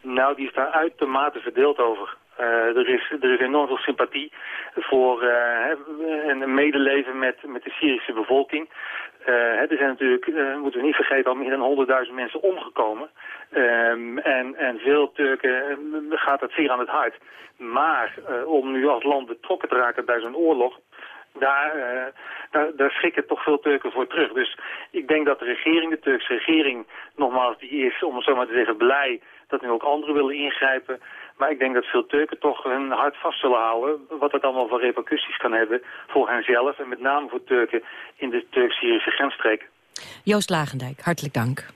Nou, die is daar uitermate verdeeld over. Uh, er, is, er is enorm veel sympathie voor uh, en medeleven met, met de Syrische bevolking. Uh, er zijn natuurlijk, moeten we niet vergeten, al meer dan 100.000 mensen omgekomen. Um, en, en veel Turken gaat het zeer aan het hart. Maar om nu als land betrokken te raken bij zo'n oorlog, daar, uh, daar schrikken toch veel Turken voor terug. Dus ik denk dat de regering, de Turkse regering, nogmaals, die is, om het zo maar te zeggen, blij dat nu ook anderen willen ingrijpen. Maar ik denk dat veel Turken toch hun hart vast zullen houden... wat dat allemaal voor repercussies kan hebben voor henzelf... en met name voor Turken in de Turk-Syrische grensstreek. Joost Lagendijk, hartelijk dank.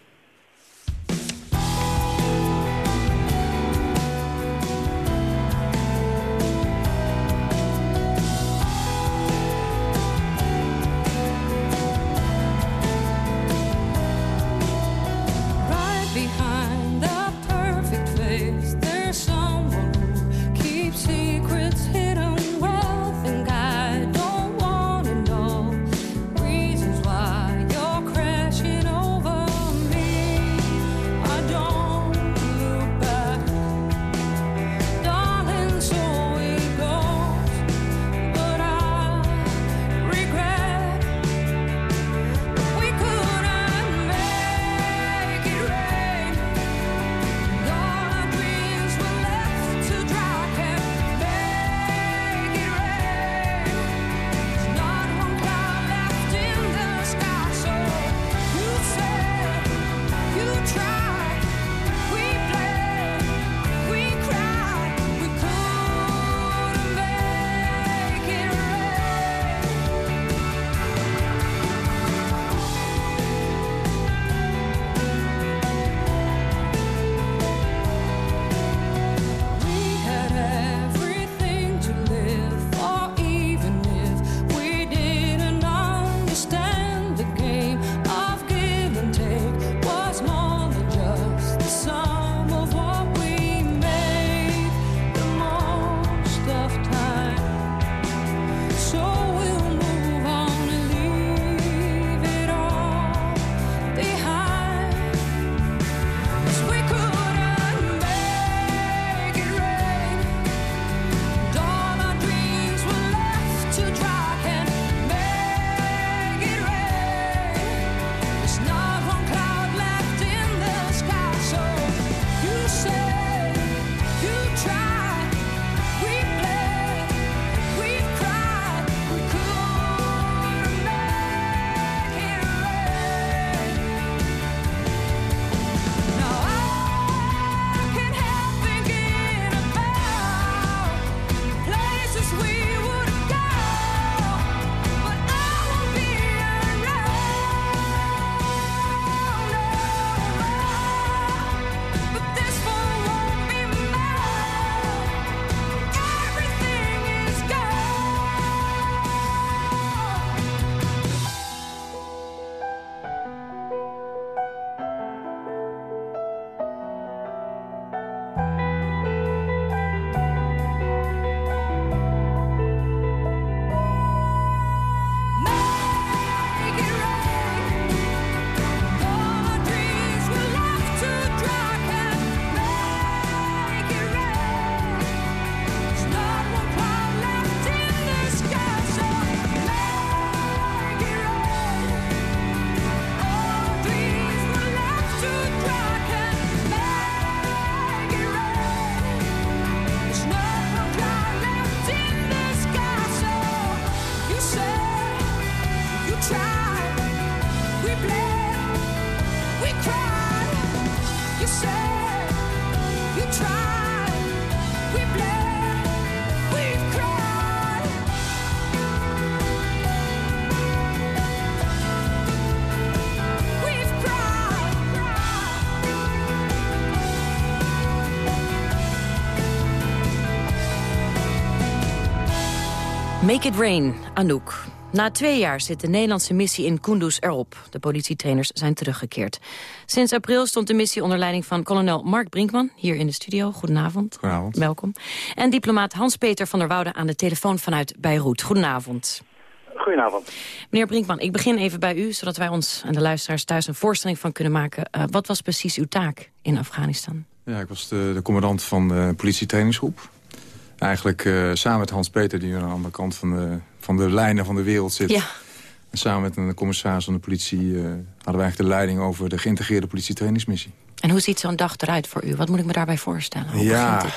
Make it rain, Anouk. Na twee jaar zit de Nederlandse missie in Kunduz erop. De politietrainers zijn teruggekeerd. Sinds april stond de missie onder leiding van kolonel Mark Brinkman... hier in de studio. Goedenavond. Goedenavond. Welkom. En diplomaat Hans-Peter van der Woude aan de telefoon vanuit Beirut. Goedenavond. Goedenavond. Meneer Brinkman, ik begin even bij u... zodat wij ons en de luisteraars thuis een voorstelling van kunnen maken. Uh, wat was precies uw taak in Afghanistan? Ja, ik was de, de commandant van de politietrainingsgroep. Eigenlijk uh, samen met Hans-Peter, die aan de andere kant van de, van de lijnen van de wereld zit. Ja. En samen met een commissaris van de politie uh, hadden we eigenlijk de leiding over de geïntegreerde politietrainingsmissie. En hoe ziet zo'n dag eruit voor u? Wat moet ik me daarbij voorstellen? Hoe ja, uh,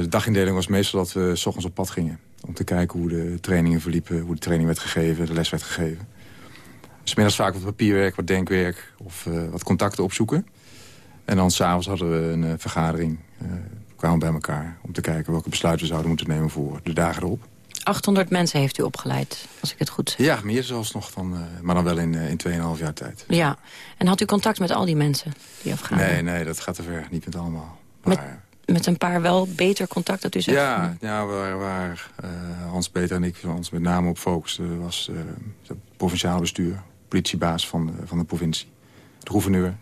de dagindeling was meestal dat we s ochtends op pad gingen. Om te kijken hoe de trainingen verliepen, hoe de training werd gegeven, de les werd gegeven. Dus middags vaak wat papierwerk, wat denkwerk of uh, wat contacten opzoeken. En dan s'avonds hadden we een uh, vergadering. Uh, kwamen bij elkaar om te kijken welke besluiten we zouden moeten nemen voor de dagen erop. 800 mensen heeft u opgeleid, als ik het goed zeg. Ja, meer zelfs nog, dan, uh, maar dan wel in, uh, in 2,5 jaar tijd. Ja, en had u contact met al die mensen die afgaan? Nee, nee, dat gaat te ver. Niet met allemaal. Maar... Met, met een paar wel beter contact, dat u zegt? Ja, ja waar, waar uh, Hans Peter en ik ons met name op focusten... was het provinciaal bestuur, politiebaas van de, van de provincie. De gouverneur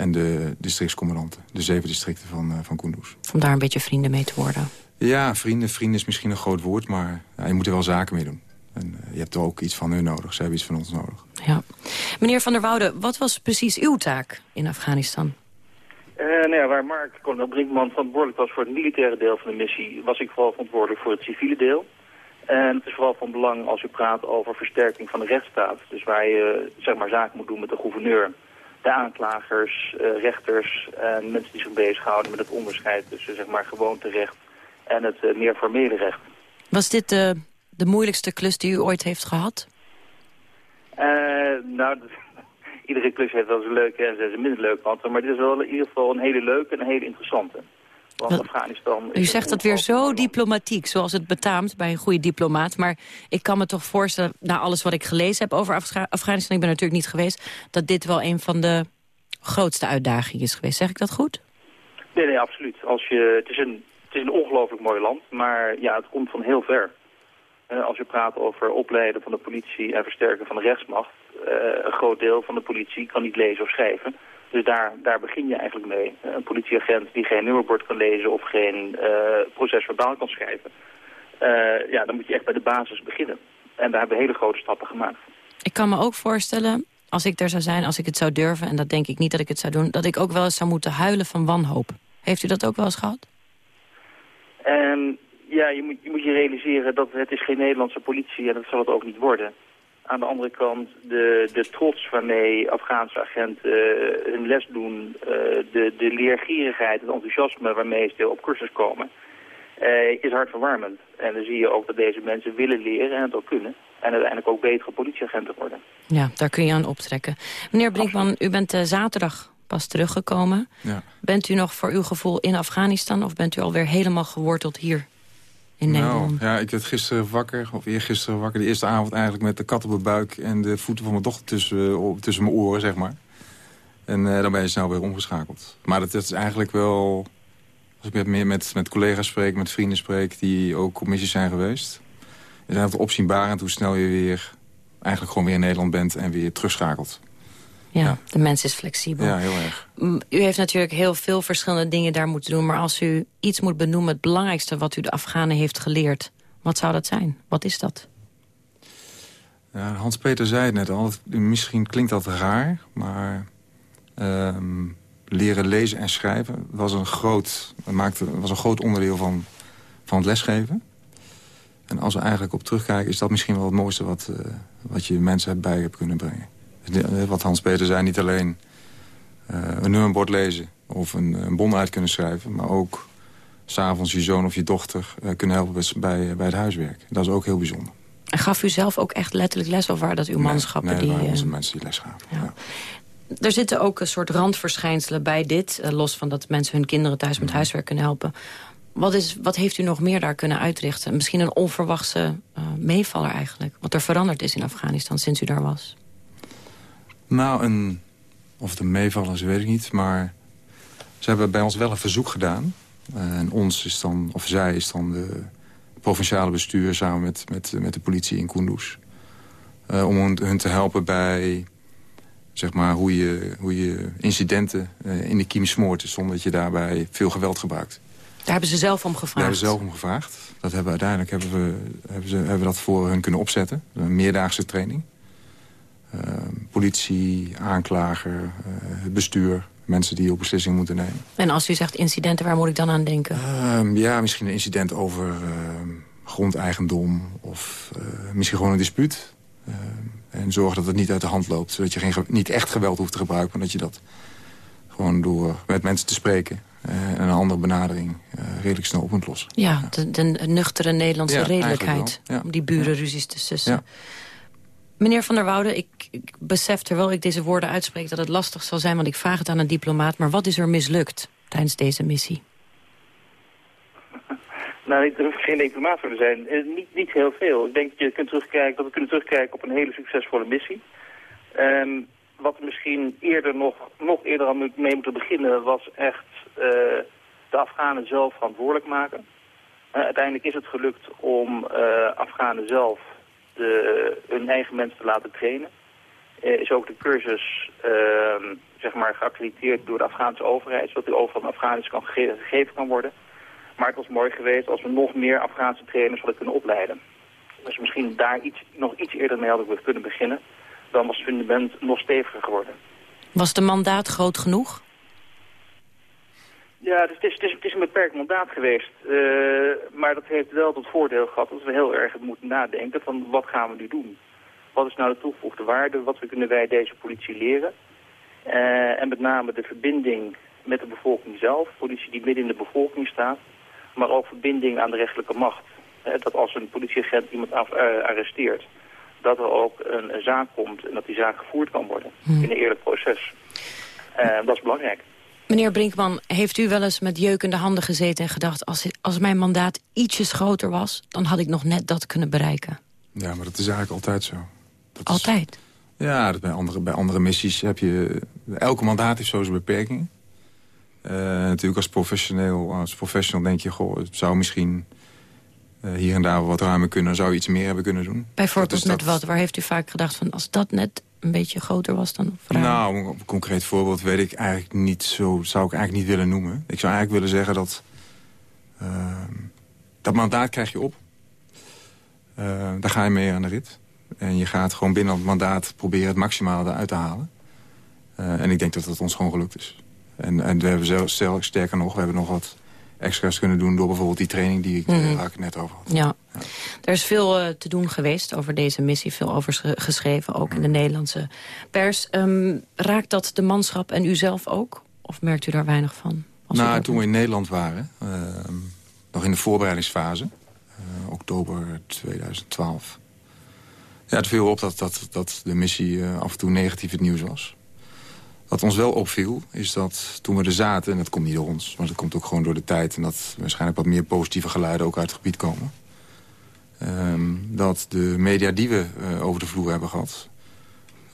en de districtscommandanten. De zeven districten van, uh, van Kunduz. Om daar een beetje vrienden mee te worden. Ja, vrienden. Vrienden is misschien een groot woord, maar ja, je moet er wel zaken mee doen. En uh, je hebt er ook iets van hun nodig. Ze hebben iets van ons nodig. Ja. Meneer Van der Woude, wat was precies uw taak in Afghanistan? Uh, nou ja, waar Mark kolonel Brinkman verantwoordelijk was voor het militaire deel van de missie... was ik vooral verantwoordelijk voor het civiele deel. En het is vooral van belang als u praat over versterking van de rechtsstaat. Dus waar je zeg maar, zaken moet doen met de gouverneur de aanklagers, uh, rechters en mensen die zich bezighouden met het onderscheid tussen zeg maar gewoonterecht en het uh, meer formele recht. Was dit de, de moeilijkste klus die u ooit heeft gehad? Uh, nou, [LAUGHS] iedere klus heeft wel zijn leuke en zijn minder leuke kanten, maar dit is wel in ieder geval een hele leuke en een hele interessante. Want Afghanistan... U zegt dat weer zo diplomatiek, zoals het betaamt bij een goede diplomaat. Maar ik kan me toch voorstellen, na alles wat ik gelezen heb over Afga Afghanistan... ik ben natuurlijk niet geweest, dat dit wel een van de grootste uitdagingen is geweest. Zeg ik dat goed? Nee, nee, absoluut. Als je, het is een, het is een ongelooflijk mooi land, maar ja, het komt van heel ver. Uh, als je praat over opleiden van de politie en versterken van de rechtsmacht... Uh, een groot deel van de politie kan niet lezen of schrijven... Dus daar, daar begin je eigenlijk mee. Een politieagent die geen nummerbord kan lezen of geen uh, procesverbaal kan schrijven. Uh, ja, dan moet je echt bij de basis beginnen. En daar hebben we hele grote stappen gemaakt. Ik kan me ook voorstellen, als ik er zou zijn, als ik het zou durven... en dat denk ik niet dat ik het zou doen... dat ik ook wel eens zou moeten huilen van wanhoop. Heeft u dat ook wel eens gehad? Um, ja, je moet, je moet je realiseren dat het is geen Nederlandse politie... en dat zal het ook niet worden aan de andere kant de, de trots waarmee Afghaanse agenten uh, hun les doen, uh, de, de leergierigheid, het enthousiasme waarmee ze op cursus komen, uh, is hartverwarmend. En dan zie je ook dat deze mensen willen leren en het ook kunnen. En uiteindelijk ook betere politieagenten worden. Ja, daar kun je aan optrekken. Meneer Brinkman, u bent zaterdag pas teruggekomen. Ja. Bent u nog voor uw gevoel in Afghanistan of bent u alweer helemaal geworteld hier? In Nederland? Nou, ja, ik werd gisteren wakker, of eergisteren wakker... de eerste avond eigenlijk met de kat op mijn buik... en de voeten van mijn dochter tussen, tussen mijn oren, zeg maar. En uh, dan ben je snel weer omgeschakeld. Maar dat, dat is eigenlijk wel... Als ik met, meer met, met collega's spreek, met vrienden spreek... die ook op missies zijn geweest... is het opzienbarend hoe snel je weer... eigenlijk gewoon weer in Nederland bent en weer terugschakelt. Ja, ja, de mens is flexibel. Ja, heel erg. U heeft natuurlijk heel veel verschillende dingen daar moeten doen... maar als u iets moet benoemen, het belangrijkste wat u de Afghanen heeft geleerd... wat zou dat zijn? Wat is dat? Ja, Hans-Peter zei het net al, misschien klinkt dat raar... maar um, leren lezen en schrijven was een groot, maakte, was een groot onderdeel van, van het lesgeven. En als we eigenlijk op terugkijken... is dat misschien wel het mooiste wat, uh, wat je mensen bij hebt kunnen brengen wat Hans-Peter zei, niet alleen uh, een nummerbord lezen... of een, een bon uit kunnen schrijven, maar ook s'avonds je zoon of je dochter uh, kunnen helpen bij, bij het huiswerk. Dat is ook heel bijzonder. En gaf u zelf ook echt letterlijk les of waren dat uw manschappen? Nee, die, onze mensen die les gaven. Ja. Ja. Er zitten ook een soort randverschijnselen bij dit. Los van dat mensen hun kinderen thuis met huiswerk kunnen helpen. Wat, is, wat heeft u nog meer daar kunnen uitrichten? Misschien een onverwachte uh, meevaller eigenlijk. Wat er veranderd is in Afghanistan sinds u daar was. Nou, een, of het een meevaller is, weet ik niet. Maar ze hebben bij ons wel een verzoek gedaan. Uh, en ons is dan, of zij is dan de provinciale bestuur samen met, met, met de politie in Kunduz. Uh, om hun te helpen bij zeg maar, hoe, je, hoe je incidenten uh, in de kiem smoort... zonder dat je daarbij veel geweld gebruikt. Daar hebben ze zelf om gevraagd? Daar hebben ze zelf om gevraagd. Dat hebben we, uiteindelijk hebben we, hebben, ze, hebben we dat voor hun kunnen opzetten. Een meerdaagse training. Uh, politie, aanklager, het bestuur, mensen die op beslissingen moeten nemen. En als u zegt incidenten, waar moet ik dan aan denken? Uh, ja, misschien een incident over uh, grondeigendom of uh, misschien gewoon een dispuut. en zorgen dat het niet uit de hand loopt. Zodat je geen, niet echt geweld hoeft te gebruiken, maar dat je dat gewoon door met mensen te spreken... en een andere benadering redelijk snel op kunt lossen. Ja, de, de nuchtere Nederlandse ja, redelijkheid. Ja. Om die burenruzies te sussen. Meneer Van der Woude, ik, ik, besef terwijl ik deze woorden uitspreek... dat het lastig zal zijn, want ik vraag het aan een diplomaat. Maar wat is er mislukt tijdens deze missie? [LAUGHS] Nou, er hoeft geen diplomaat voor te zijn. Eh, niet, niet heel veel. Ik denk dat, je kunt terugkijken, dat we kunnen terugkijken op een hele succesvolle missie. Um, wat we misschien eerder nog, nog eerder aan mee moeten beginnen... was echt uh, de Afghanen zelf verantwoordelijk maken. Uh, uiteindelijk is het gelukt om Afghanen zelf hun eigen mensen te laten trainen. Uh, is ook de cursus uh, zeg maar geaccrediteerd door de Afghaanse overheid, zodat die overal in Afghanistan kan gegeven kan worden. Maar het was mooi geweest als we nog meer Afghaanse trainers hadden kunnen opleiden. Dus misschien daar iets, nog iets eerder mee hadden kunnen beginnen. Dan was het fundament nog steviger geworden. Was de mandaat groot genoeg? Ja, het is, het, is, het is, een beperkt mandaat geweest. Uh, maar dat heeft wel tot voordeel gehad dat we heel erg moeten nadenken van wat gaan we nu doen. Wat is nou de toegevoegde waarde? Wat kunnen wij deze politie leren? Uh, en met name de verbinding met de bevolking zelf. Politie die midden in de bevolking staat. Maar ook verbinding aan de rechtelijke macht. Uh, dat als een politieagent iemand af, arresteert, dat er ook een, een, zaak komt en dat die zaak gevoerd kan worden hmm. in een eerlijk proces. dat is belangrijk. Meneer Brinkman, heeft u wel eens met jeukende handen gezeten en gedacht... Als, als mijn mandaat ietsjes groter was, dan had ik nog net dat kunnen bereiken? Ja, maar dat is eigenlijk altijd zo. Dat altijd? Is, ja, dat bij, andere, bij andere missies heb je... Elke mandaat heeft zo zijn beperkingen. Uh, natuurlijk als professioneel, als professional denk je... Goh, het zou misschien uh, hier en daar wat ruimer kunnen... zou iets meer hebben kunnen doen. Bijvoorbeeld met dat... wat? Waar heeft u vaak gedacht van... als dat net een beetje groter was dan vrouw? Nou, een concreet voorbeeld weet ik eigenlijk niet zo, zou ik eigenlijk niet willen noemen. Ik zou eigenlijk willen zeggen dat... Uh, dat mandaat krijg je op. Uh, daar ga je mee aan de rit. En je gaat gewoon binnen het mandaat proberen het maximale eruit te halen. Uh, en ik denk dat dat ons gewoon gelukt is. En, en we hebben zelf, sterker nog, we hebben nog wat extra's kunnen doen... door bijvoorbeeld die training die ik, mm -hmm. ik net over had. Ja. ja. Er is veel uh, te doen geweest over deze missie. Veel over geschreven, ook in de Nederlandse pers. Um, raakt dat de manschap en u zelf ook? Of merkt u daar weinig van? Nou, toen we in Nederland waren, uh, nog in de voorbereidingsfase... Uh, oktober 2012... Ja, het viel op dat, dat, dat de missie af en toe negatief het nieuws was. Wat ons wel opviel, is dat toen we er zaten... en dat komt niet door ons, maar dat komt ook gewoon door de tijd... en dat waarschijnlijk wat meer positieve geluiden ook uit het gebied komen... Um, dat de media die we uh, over de vloer hebben gehad...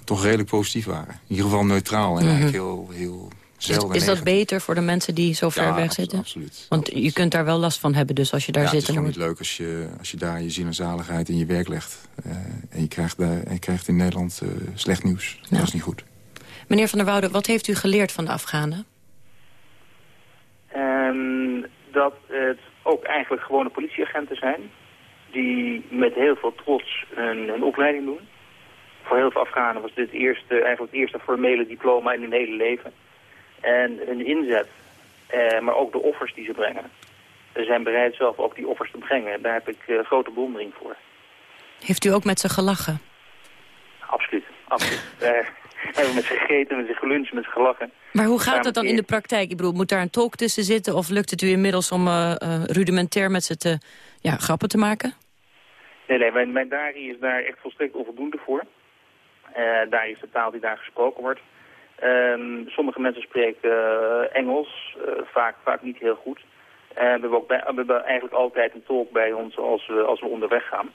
toch redelijk positief waren. In ieder geval neutraal en mm -hmm. eigenlijk heel, heel zelden. Is, is dat beter voor de mensen die zo ver ja, weg zitten? absoluut. Want je kunt daar wel last van hebben, dus als je daar ja, zit... het is gewoon niet leuk als je, als je daar je ziel en zaligheid in je werk legt. Uh, en, je krijgt, uh, en je krijgt in Nederland uh, slecht nieuws. Ja. Dat is niet goed. Meneer Van der Woude, wat heeft u geleerd van de Afghanen? Um, dat het ook eigenlijk gewone politieagenten zijn... die met heel veel trots een, een opleiding doen. Voor heel veel Afghanen was dit eerste, eigenlijk het eerste formele diploma in hun hele leven. En hun inzet, eh, maar ook de offers die ze brengen. Ze zijn bereid zelf ook die offers te brengen. Daar heb ik uh, grote bewondering voor. Heeft u ook met ze gelachen? Absoluut, absoluut. Hebben met ze gegeten, met ze geluncht, met ze gelachen. Maar hoe gaat dat dan in de praktijk? Ik bedoel, moet daar een tolk tussen zitten? Of lukt het u inmiddels om uh, uh, rudimentair met ze te, ja, grappen te maken? Nee, nee, mijn, mijn Dari is daar echt volstrekt onvoldoende voor. Uh, daar is de taal die daar gesproken wordt. Um, sommige mensen spreken Engels, vaak, vaak niet heel goed. we, hebben ook bij, we hebben eigenlijk altijd een tolk bij ons als we, als we onderweg gaan.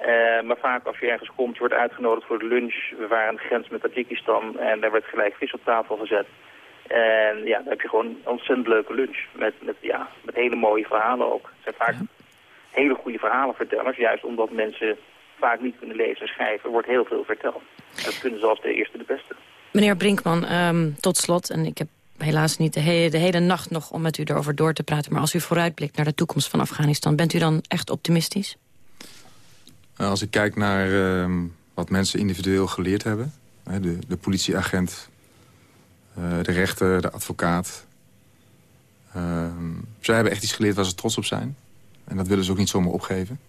Uh, maar vaak als je ergens komt, je wordt uitgenodigd voor de lunch. We waren aan de grens met Tajikistan en daar werd gelijk vis op tafel gezet. En ja, dan heb je gewoon een ontzettend leuke lunch. Met, met, ja, met hele mooie verhalen ook. Het zijn vaak hele goede verhalenvertellers. Juist omdat mensen vaak niet kunnen lezen en schrijven, wordt heel veel verteld. Dat kunnen ze als de eerste de beste. Meneer Brinkman, ehm, tot slot, en ik heb helaas niet de, de, hele nacht nog om met u erover door te praten... maar als u vooruitblikt naar de toekomst van Afghanistan... bent u dan echt optimistisch? Als ik kijk naar ehm, wat mensen individueel geleerd hebben... de, de politieagent, uh, de rechter, de advocaat... Ehm, zij hebben echt iets geleerd waar ze trots op zijn. En dat willen ze ook niet zomaar opgeven.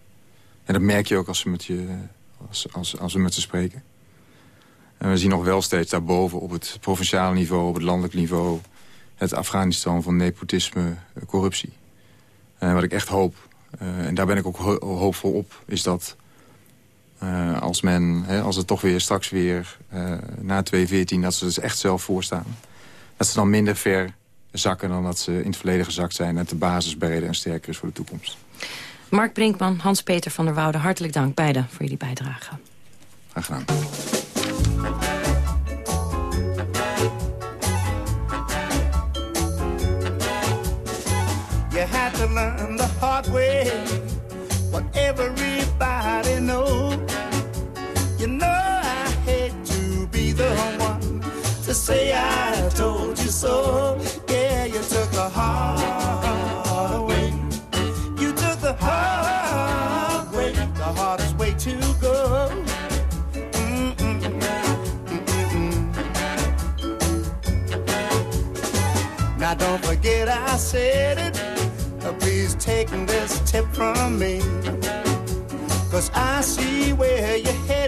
En dat merk je ook als, ze met je, als, als, we met ze spreken. En we zien nog wel steeds daarboven op het provinciale niveau, op het landelijk niveau... het Afghanistan van nepotisme, eh, corruptie. En wat ik echt hoop, en daar ben ik ook hoopvol op, is dat... Uh, als, men, hè, als het toch weer straks weer uh, na 2014, dat ze dus echt zelf voorstaan... dat ze dan minder ver zakken dan dat ze in het verleden gezakt zijn... en de basis breder en sterker is voor de toekomst. Mark Brinkman, Hans-Peter van der Woude, hartelijk dank beiden voor jullie bijdrage. Graag gedaan. You had to learn the hard way what everybody knows. Say I told you so. Yeah, you took the hard way. You took the hard way, the hardest way to go. Mm -mm, mm now don't forget I said it. Please take this tip from me. Cause I see where you're headed,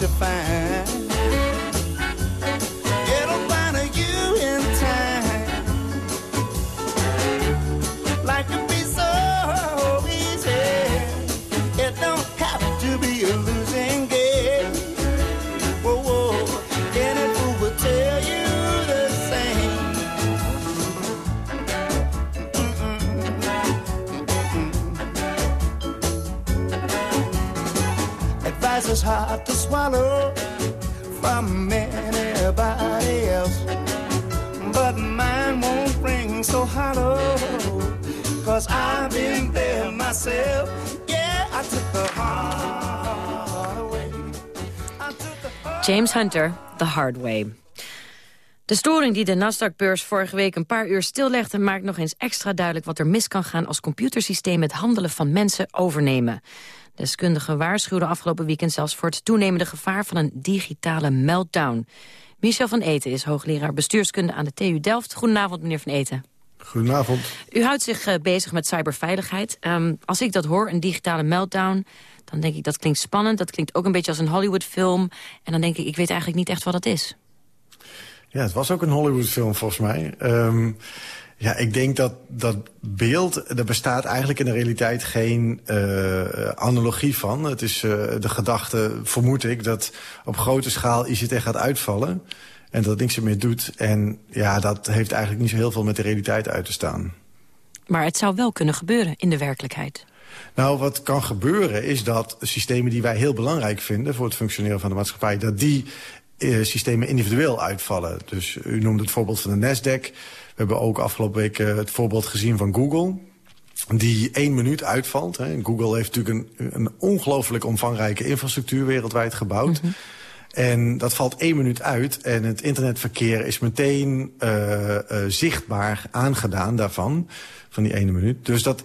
to find. Swallow from anybody else. But mine won't ring so hollow. Yeah, I took the. James Hunter, The Hard Way. De storing die de Nasdaq-beurs vorige week een paar uur stillegde... maakt nog eens extra duidelijk wat er mis kan gaan... als computersystemen het handelen van mensen overnemen. Deskundigen waarschuwden afgelopen weekend zelfs voor het toenemende gevaar van een digitale meltdown. Michel van Eten is hoogleraar bestuurskunde aan de TU Delft. Goedenavond, meneer van Eten. Goedenavond. U houdt zich uh, bezig met cyberveiligheid. Um, als ik dat hoor, een digitale meltdown, dan denk ik dat klinkt spannend. Dat klinkt ook een beetje als een Hollywoodfilm. En dan denk ik, ik weet eigenlijk niet echt wat het is. Ja, het was ook een Hollywoodfilm volgens mij. Um, ja, ik denk dat dat beeld, er bestaat eigenlijk in de realiteit geen uh, analogie van. Het is uh, de gedachte, vermoed ik, dat op grote schaal ICT gaat uitvallen. En dat niks meer doet. En ja, dat heeft eigenlijk niet zo heel veel met de realiteit uit te staan. Maar het zou wel kunnen gebeuren in de werkelijkheid. Nou, wat kan gebeuren is dat systemen die wij heel belangrijk vinden... voor het functioneren van de maatschappij, dat die uh, systemen individueel uitvallen. Dus u noemde het voorbeeld van de Nasdaq. We hebben ook afgelopen week uh, het voorbeeld gezien van Google die één minuut uitvalt. Hè. Google heeft natuurlijk een, een ongelooflijk omvangrijke infrastructuur wereldwijd gebouwd. Mm -hmm. En dat valt één minuut uit en het internetverkeer is meteen uh, uh, zichtbaar aangedaan daarvan, van die ene minuut. Dus dat,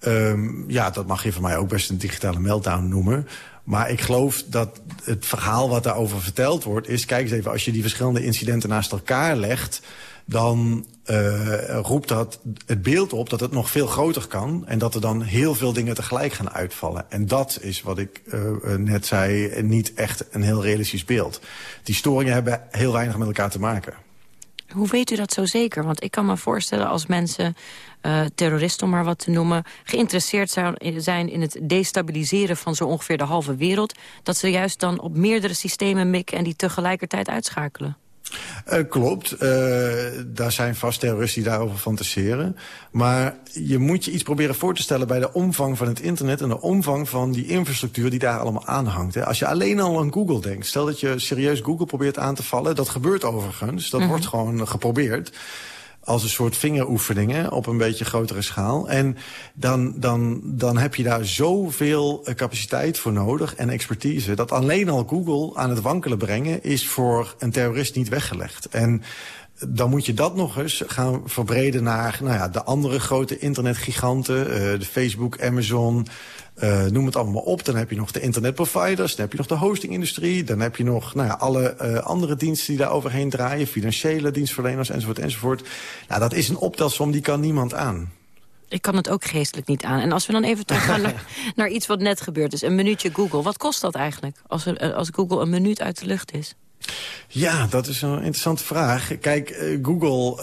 um, ja, dat mag je van mij ook best een digitale meltdown noemen. Maar ik geloof dat het verhaal wat daarover verteld wordt is... kijk eens even, als je die verschillende incidenten naast elkaar legt... dan roept dat het beeld op dat het nog veel groter kan... en dat er dan heel veel dingen tegelijk gaan uitvallen. En dat is wat ik uh, net zei, niet echt een heel realistisch beeld. Die storingen hebben heel weinig met elkaar te maken. Hoe weet u dat zo zeker? Want ik kan me voorstellen als mensen, uh, terroristen om maar wat te noemen... geïnteresseerd zijn in het destabiliseren van zo ongeveer de halve wereld... dat ze juist dan op meerdere systemen mikken en die tegelijkertijd uitschakelen. Uh, klopt. Uh, daar zijn vast terroristen die daarover fantaseren. Maar je moet je iets proberen voor te stellen bij de omvang van het internet... en de omvang van die infrastructuur die daar allemaal aan hangt. Hè. Als je alleen al aan Google denkt. Stel dat je serieus Google probeert aan te vallen. Dat gebeurt overigens. Dat -hmm. wordt gewoon geprobeerd als een soort vingeroefeningen op een beetje grotere schaal. En dan, dan, dan heb je daar zoveel capaciteit voor nodig en expertise... dat alleen al Google aan het wankelen brengen is voor een terrorist niet weggelegd. En dan moet je dat nog eens gaan verbreden naar nou ja, de andere grote internetgiganten. Uh, de Facebook, Amazon, uh, noem het allemaal op. Dan heb je nog de internetproviders, dan heb je nog de hostingindustrie... dan heb je nog nou ja, alle uh, andere diensten die daar overheen draaien... financiële dienstverleners enzovoort enzovoort. Nou, dat is een optelsom, die kan niemand aan. Ik kan het ook geestelijk niet aan. En als we dan even teruggaan [LAUGHS] naar, naar iets wat net gebeurd is. Een minuutje Google. Wat kost dat eigenlijk als, er, als Google een minuut uit de lucht is? Ja, dat is een interessante vraag. Kijk, uh, Google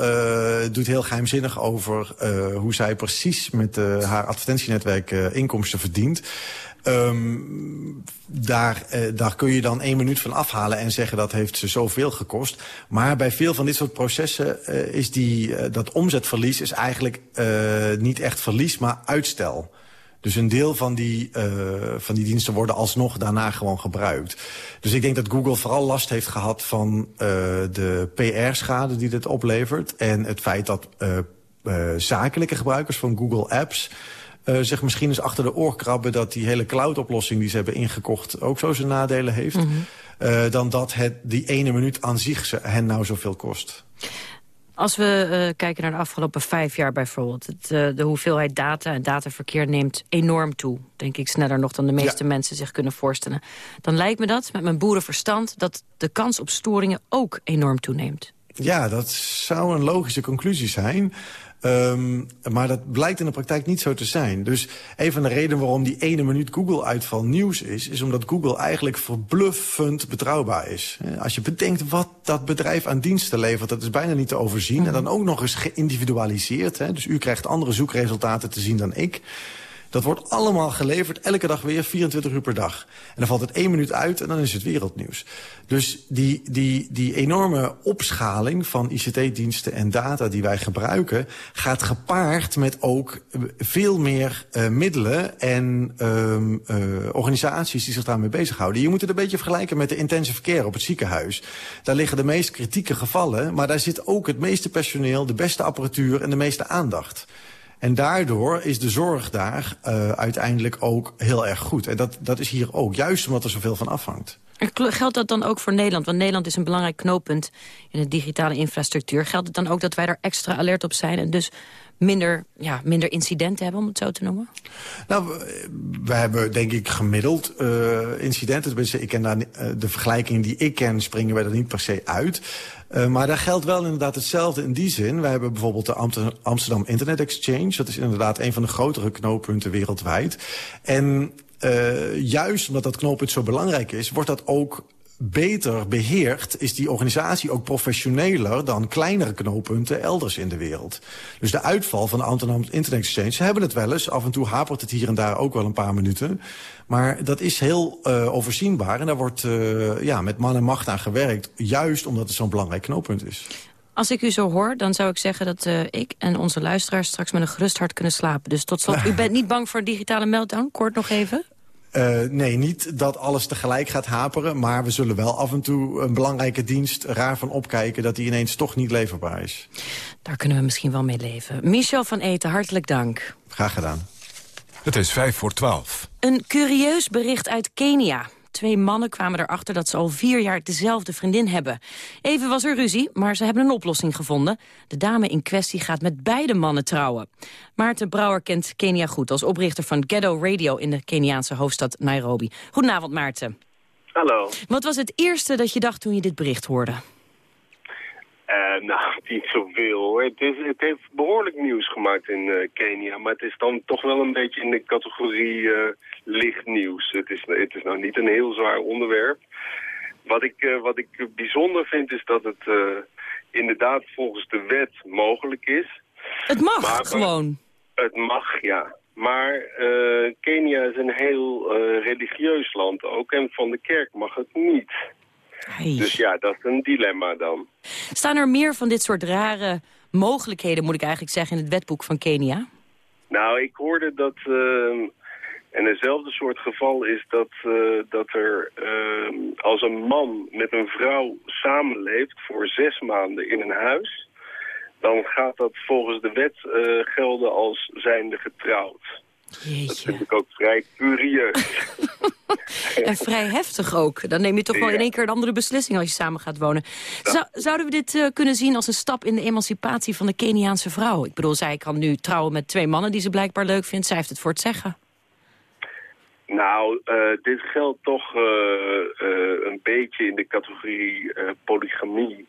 uh, doet heel geheimzinnig over uh, hoe zij precies met haar advertentienetwerk inkomsten verdient. Um, daar, daar kun je dan één minuut van afhalen en zeggen dat heeft ze zoveel gekost. Maar bij veel van dit soort processen is die, dat omzetverlies is eigenlijk niet echt verlies, maar uitstel. Dus een deel van die, uh, van die diensten worden alsnog daarna gewoon gebruikt. Dus ik denk dat Google vooral last heeft gehad van uh, de PR-schade die dit oplevert. En het feit dat uh, uh, zakelijke gebruikers van Google Apps... Uh, zich misschien eens achter de oor krabben... dat die hele cloud-oplossing die ze hebben ingekocht... ook zo zijn nadelen heeft. Mm -hmm. uh, dan dat het, die ene minuut aan zich hen nou zoveel kost. Als we uh, kijken naar de afgelopen vijf jaar bijvoorbeeld... Het, uh, de hoeveelheid data en dataverkeer neemt enorm toe. Denk ik sneller nog dan de meeste ja. mensen zich kunnen voorstellen. Dan lijkt me dat, met mijn boerenverstand... dat de kans op storingen ook enorm toeneemt. Ja, dat zou een logische conclusie zijn. Um, maar dat blijkt in de praktijk niet zo te zijn. Dus een van de redenen waarom die ene minuut Google-uitval nieuws is... is omdat Google eigenlijk verbluffend betrouwbaar is. Als je bedenkt wat dat bedrijf aan diensten levert... dat is bijna niet te overzien. En dan ook nog eens geïndividualiseerd. Hè? Dus u krijgt andere zoekresultaten te zien dan ik... Dat wordt allemaal geleverd, elke dag weer, 24 uur per dag. En dan valt het één minuut uit en dan is het wereldnieuws. Dus die, die, die enorme opschaling van ICT-diensten en data die wij gebruiken... gaat gepaard met ook veel meer uh, middelen en um, uh, organisaties die zich daarmee bezighouden. Je moet het een beetje vergelijken met de intensive care op het ziekenhuis. Daar liggen de meest kritieke gevallen, maar daar zit ook het meeste personeel... de beste apparatuur en de meeste aandacht. En daardoor is de zorg daar uh, uiteindelijk ook heel erg goed. En dat, dat is hier ook, juist omdat er zoveel van afhangt. Geldt dat dan ook voor Nederland? Want Nederland is een belangrijk knooppunt in de digitale infrastructuur. Geldt het dan ook dat wij daar extra alert op zijn... en dus minder, ja, minder incidenten hebben, om het zo te noemen? Nou, we hebben denk ik gemiddeld uh, incidenten. Ik ken daar, uh, de vergelijking die ik ken, springen wij er niet per se uit. Uh, maar daar geldt wel inderdaad hetzelfde in die zin. We hebben bijvoorbeeld de Amsterdam Internet Exchange. Dat is inderdaad een van de grotere knooppunten wereldwijd. En uh, juist omdat dat knooppunt zo belangrijk is... wordt dat ook beter beheerd, is die organisatie ook professioneler dan kleinere knooppunten elders in de wereld. Dus de uitval van de Amsterdam Internet Exchange, ze hebben het wel eens. Af en toe hapert het hier en daar ook wel een paar minuten. Maar dat is heel uh, overzienbaar en daar wordt uh, ja, met man en macht aan gewerkt. Juist omdat het zo'n belangrijk knooppunt is. Als ik u zo hoor, dan zou ik zeggen dat uh, ik en onze luisteraars straks met een gerust hart kunnen slapen. Dus tot slot, u [LAUGHS] bent niet bang voor een digitale meltdown? Kort nog even. Uh, nee, niet dat alles tegelijk gaat haperen. Maar we zullen wel af en toe een belangrijke dienst raar van opkijken... dat die ineens toch niet leverbaar is. Daar kunnen we misschien wel mee leven. Michel van Eten, hartelijk dank. Graag gedaan. Het is vijf voor twaalf. Een curieus bericht uit Kenia. Twee mannen kwamen erachter dat ze al vier jaar dezelfde vriendin hebben. Even was er ruzie, maar ze hebben een oplossing gevonden. De dame in kwestie gaat met beide mannen trouwen. Maarten Brouwer kent Kenia goed als oprichter van Ghetto Radio... in de Keniaanse hoofdstad Nairobi. Goedenavond, Maarten. Hallo. Wat was het eerste dat je dacht toen je dit bericht hoorde? Uh, nou, [LAUGHS] niet zoveel hoor. Het, is, het heeft behoorlijk nieuws gemaakt in uh, Kenia. Maar het is dan toch wel een beetje in de categorie uh, lichtnieuws. Het is, het is nou niet een heel zwaar onderwerp. Wat ik, wat ik bijzonder vind is dat het inderdaad volgens de wet mogelijk is. Het mag gewoon. Het mag, ja. Maar uh, Kenia is een heel uh, religieus land ook en van de kerk mag het niet. Dus ja, dat is een dilemma dan. Staan er meer van dit soort rare mogelijkheden, moet ik eigenlijk zeggen, in het wetboek van Kenia? Nou, ik hoorde dat... En eenzelfde soort geval is dat, uh, dat er uh, als een man met een vrouw samenleeft voor zes maanden in een huis... dan gaat dat volgens de wet uh, gelden als zijnde getrouwd. Jeetje. Dat vind ik ook vrij curieus. [LAUGHS] en vrij heftig ook. Dan neem je toch wel in één keer een andere beslissing als je samen gaat wonen. Zou, zouden we dit uh, kunnen zien als een stap in de emancipatie van de Keniaanse vrouw? Ik bedoel, zij kan nu trouwen met twee mannen die ze blijkbaar leuk vindt. Zij heeft het voor het zeggen. Nou, uh, dit geldt toch uh, een beetje in de categorie polygamie.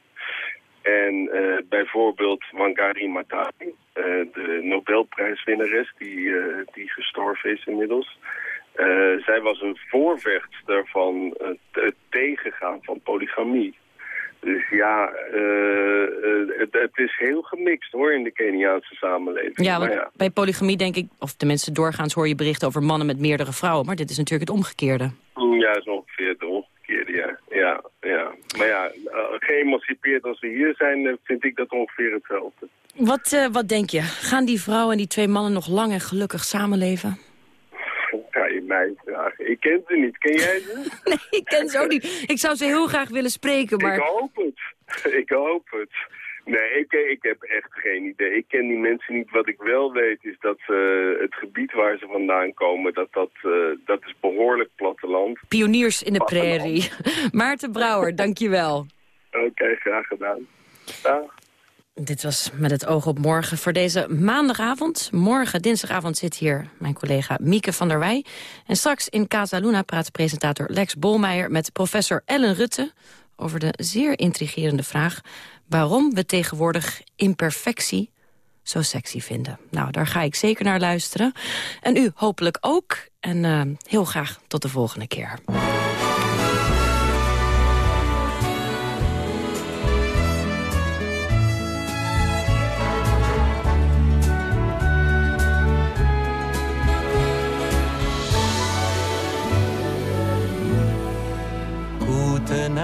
En bijvoorbeeld Wangari Maathai, de Nobelprijswinnares die, die gestorven is inmiddels... Zij was een voorvechter van het, tegengaan van polygamie. Dus ja, uh, het, het, is heel gemixt hoor in de Keniaanse samenleving. Ja, want ja. bij polygamie denk ik, of tenminste doorgaans hoor je berichten over mannen met meerdere vrouwen. Maar dit is natuurlijk het omgekeerde. Ja, is ongeveer het omgekeerde, ja. ja, ja. Maar ja, geëmancipeerd als we hier zijn, vind ik dat ongeveer hetzelfde. Wat, uh, wat denk je? Gaan die vrouwen en die twee mannen nog lang en gelukkig samenleven? Ga je mij vragen. Ik ken ze niet. Ken jij ze? [LAUGHS] nee, ik ken ze ook niet. Ik zou ze heel graag willen spreken, maar... Ik hoop het. [LAUGHS] Ik hoop het. Nee, ik, ik heb echt geen idee. Ik ken die mensen niet. Wat ik wel weet is dat uh, het gebied waar ze vandaan komen, dat, dat, uh, dat is behoorlijk platteland. Pioniers in de prairie. [LAUGHS] Maarten Brouwer, dankjewel. Oké, okay, graag gedaan. Dag. Dit was met het oog op morgen voor deze maandagavond. Morgen, dinsdagavond, zit hier mijn collega Mieke van der Wij. En straks in Casa Luna praat presentator Lex Bolmeijer... met professor Ellen Rutte over de zeer intrigerende vraag... waarom we tegenwoordig imperfectie zo sexy vinden. Nou, daar ga ik zeker naar luisteren. En u hopelijk ook. En uh, heel graag tot de volgende keer.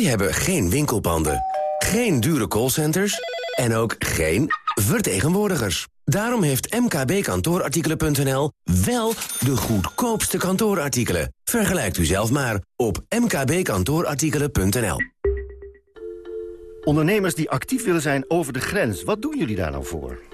Wij hebben geen winkelpanden, geen dure callcenters en ook geen vertegenwoordigers. Daarom heeft mkbkantoorartikelen.nl wel de goedkoopste kantoorartikelen. Vergelijkt u zelf maar op mkbkantoorartikelen.nl. Ondernemers die actief willen zijn over de grens, wat doen jullie daar nou voor?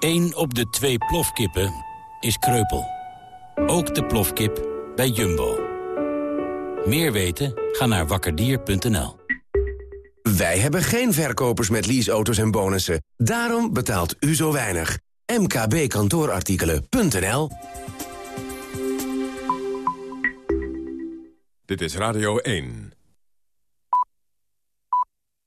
Eén op de twee plofkippen is kreupel. Ook de plofkip bij Jumbo. Meer weten? Ga naar wakkerdier.nl. Wij hebben geen verkopers met leaseauto's en bonussen. Daarom betaalt u zo weinig. mkbkantoorartikelen.nl Dit is Radio 1.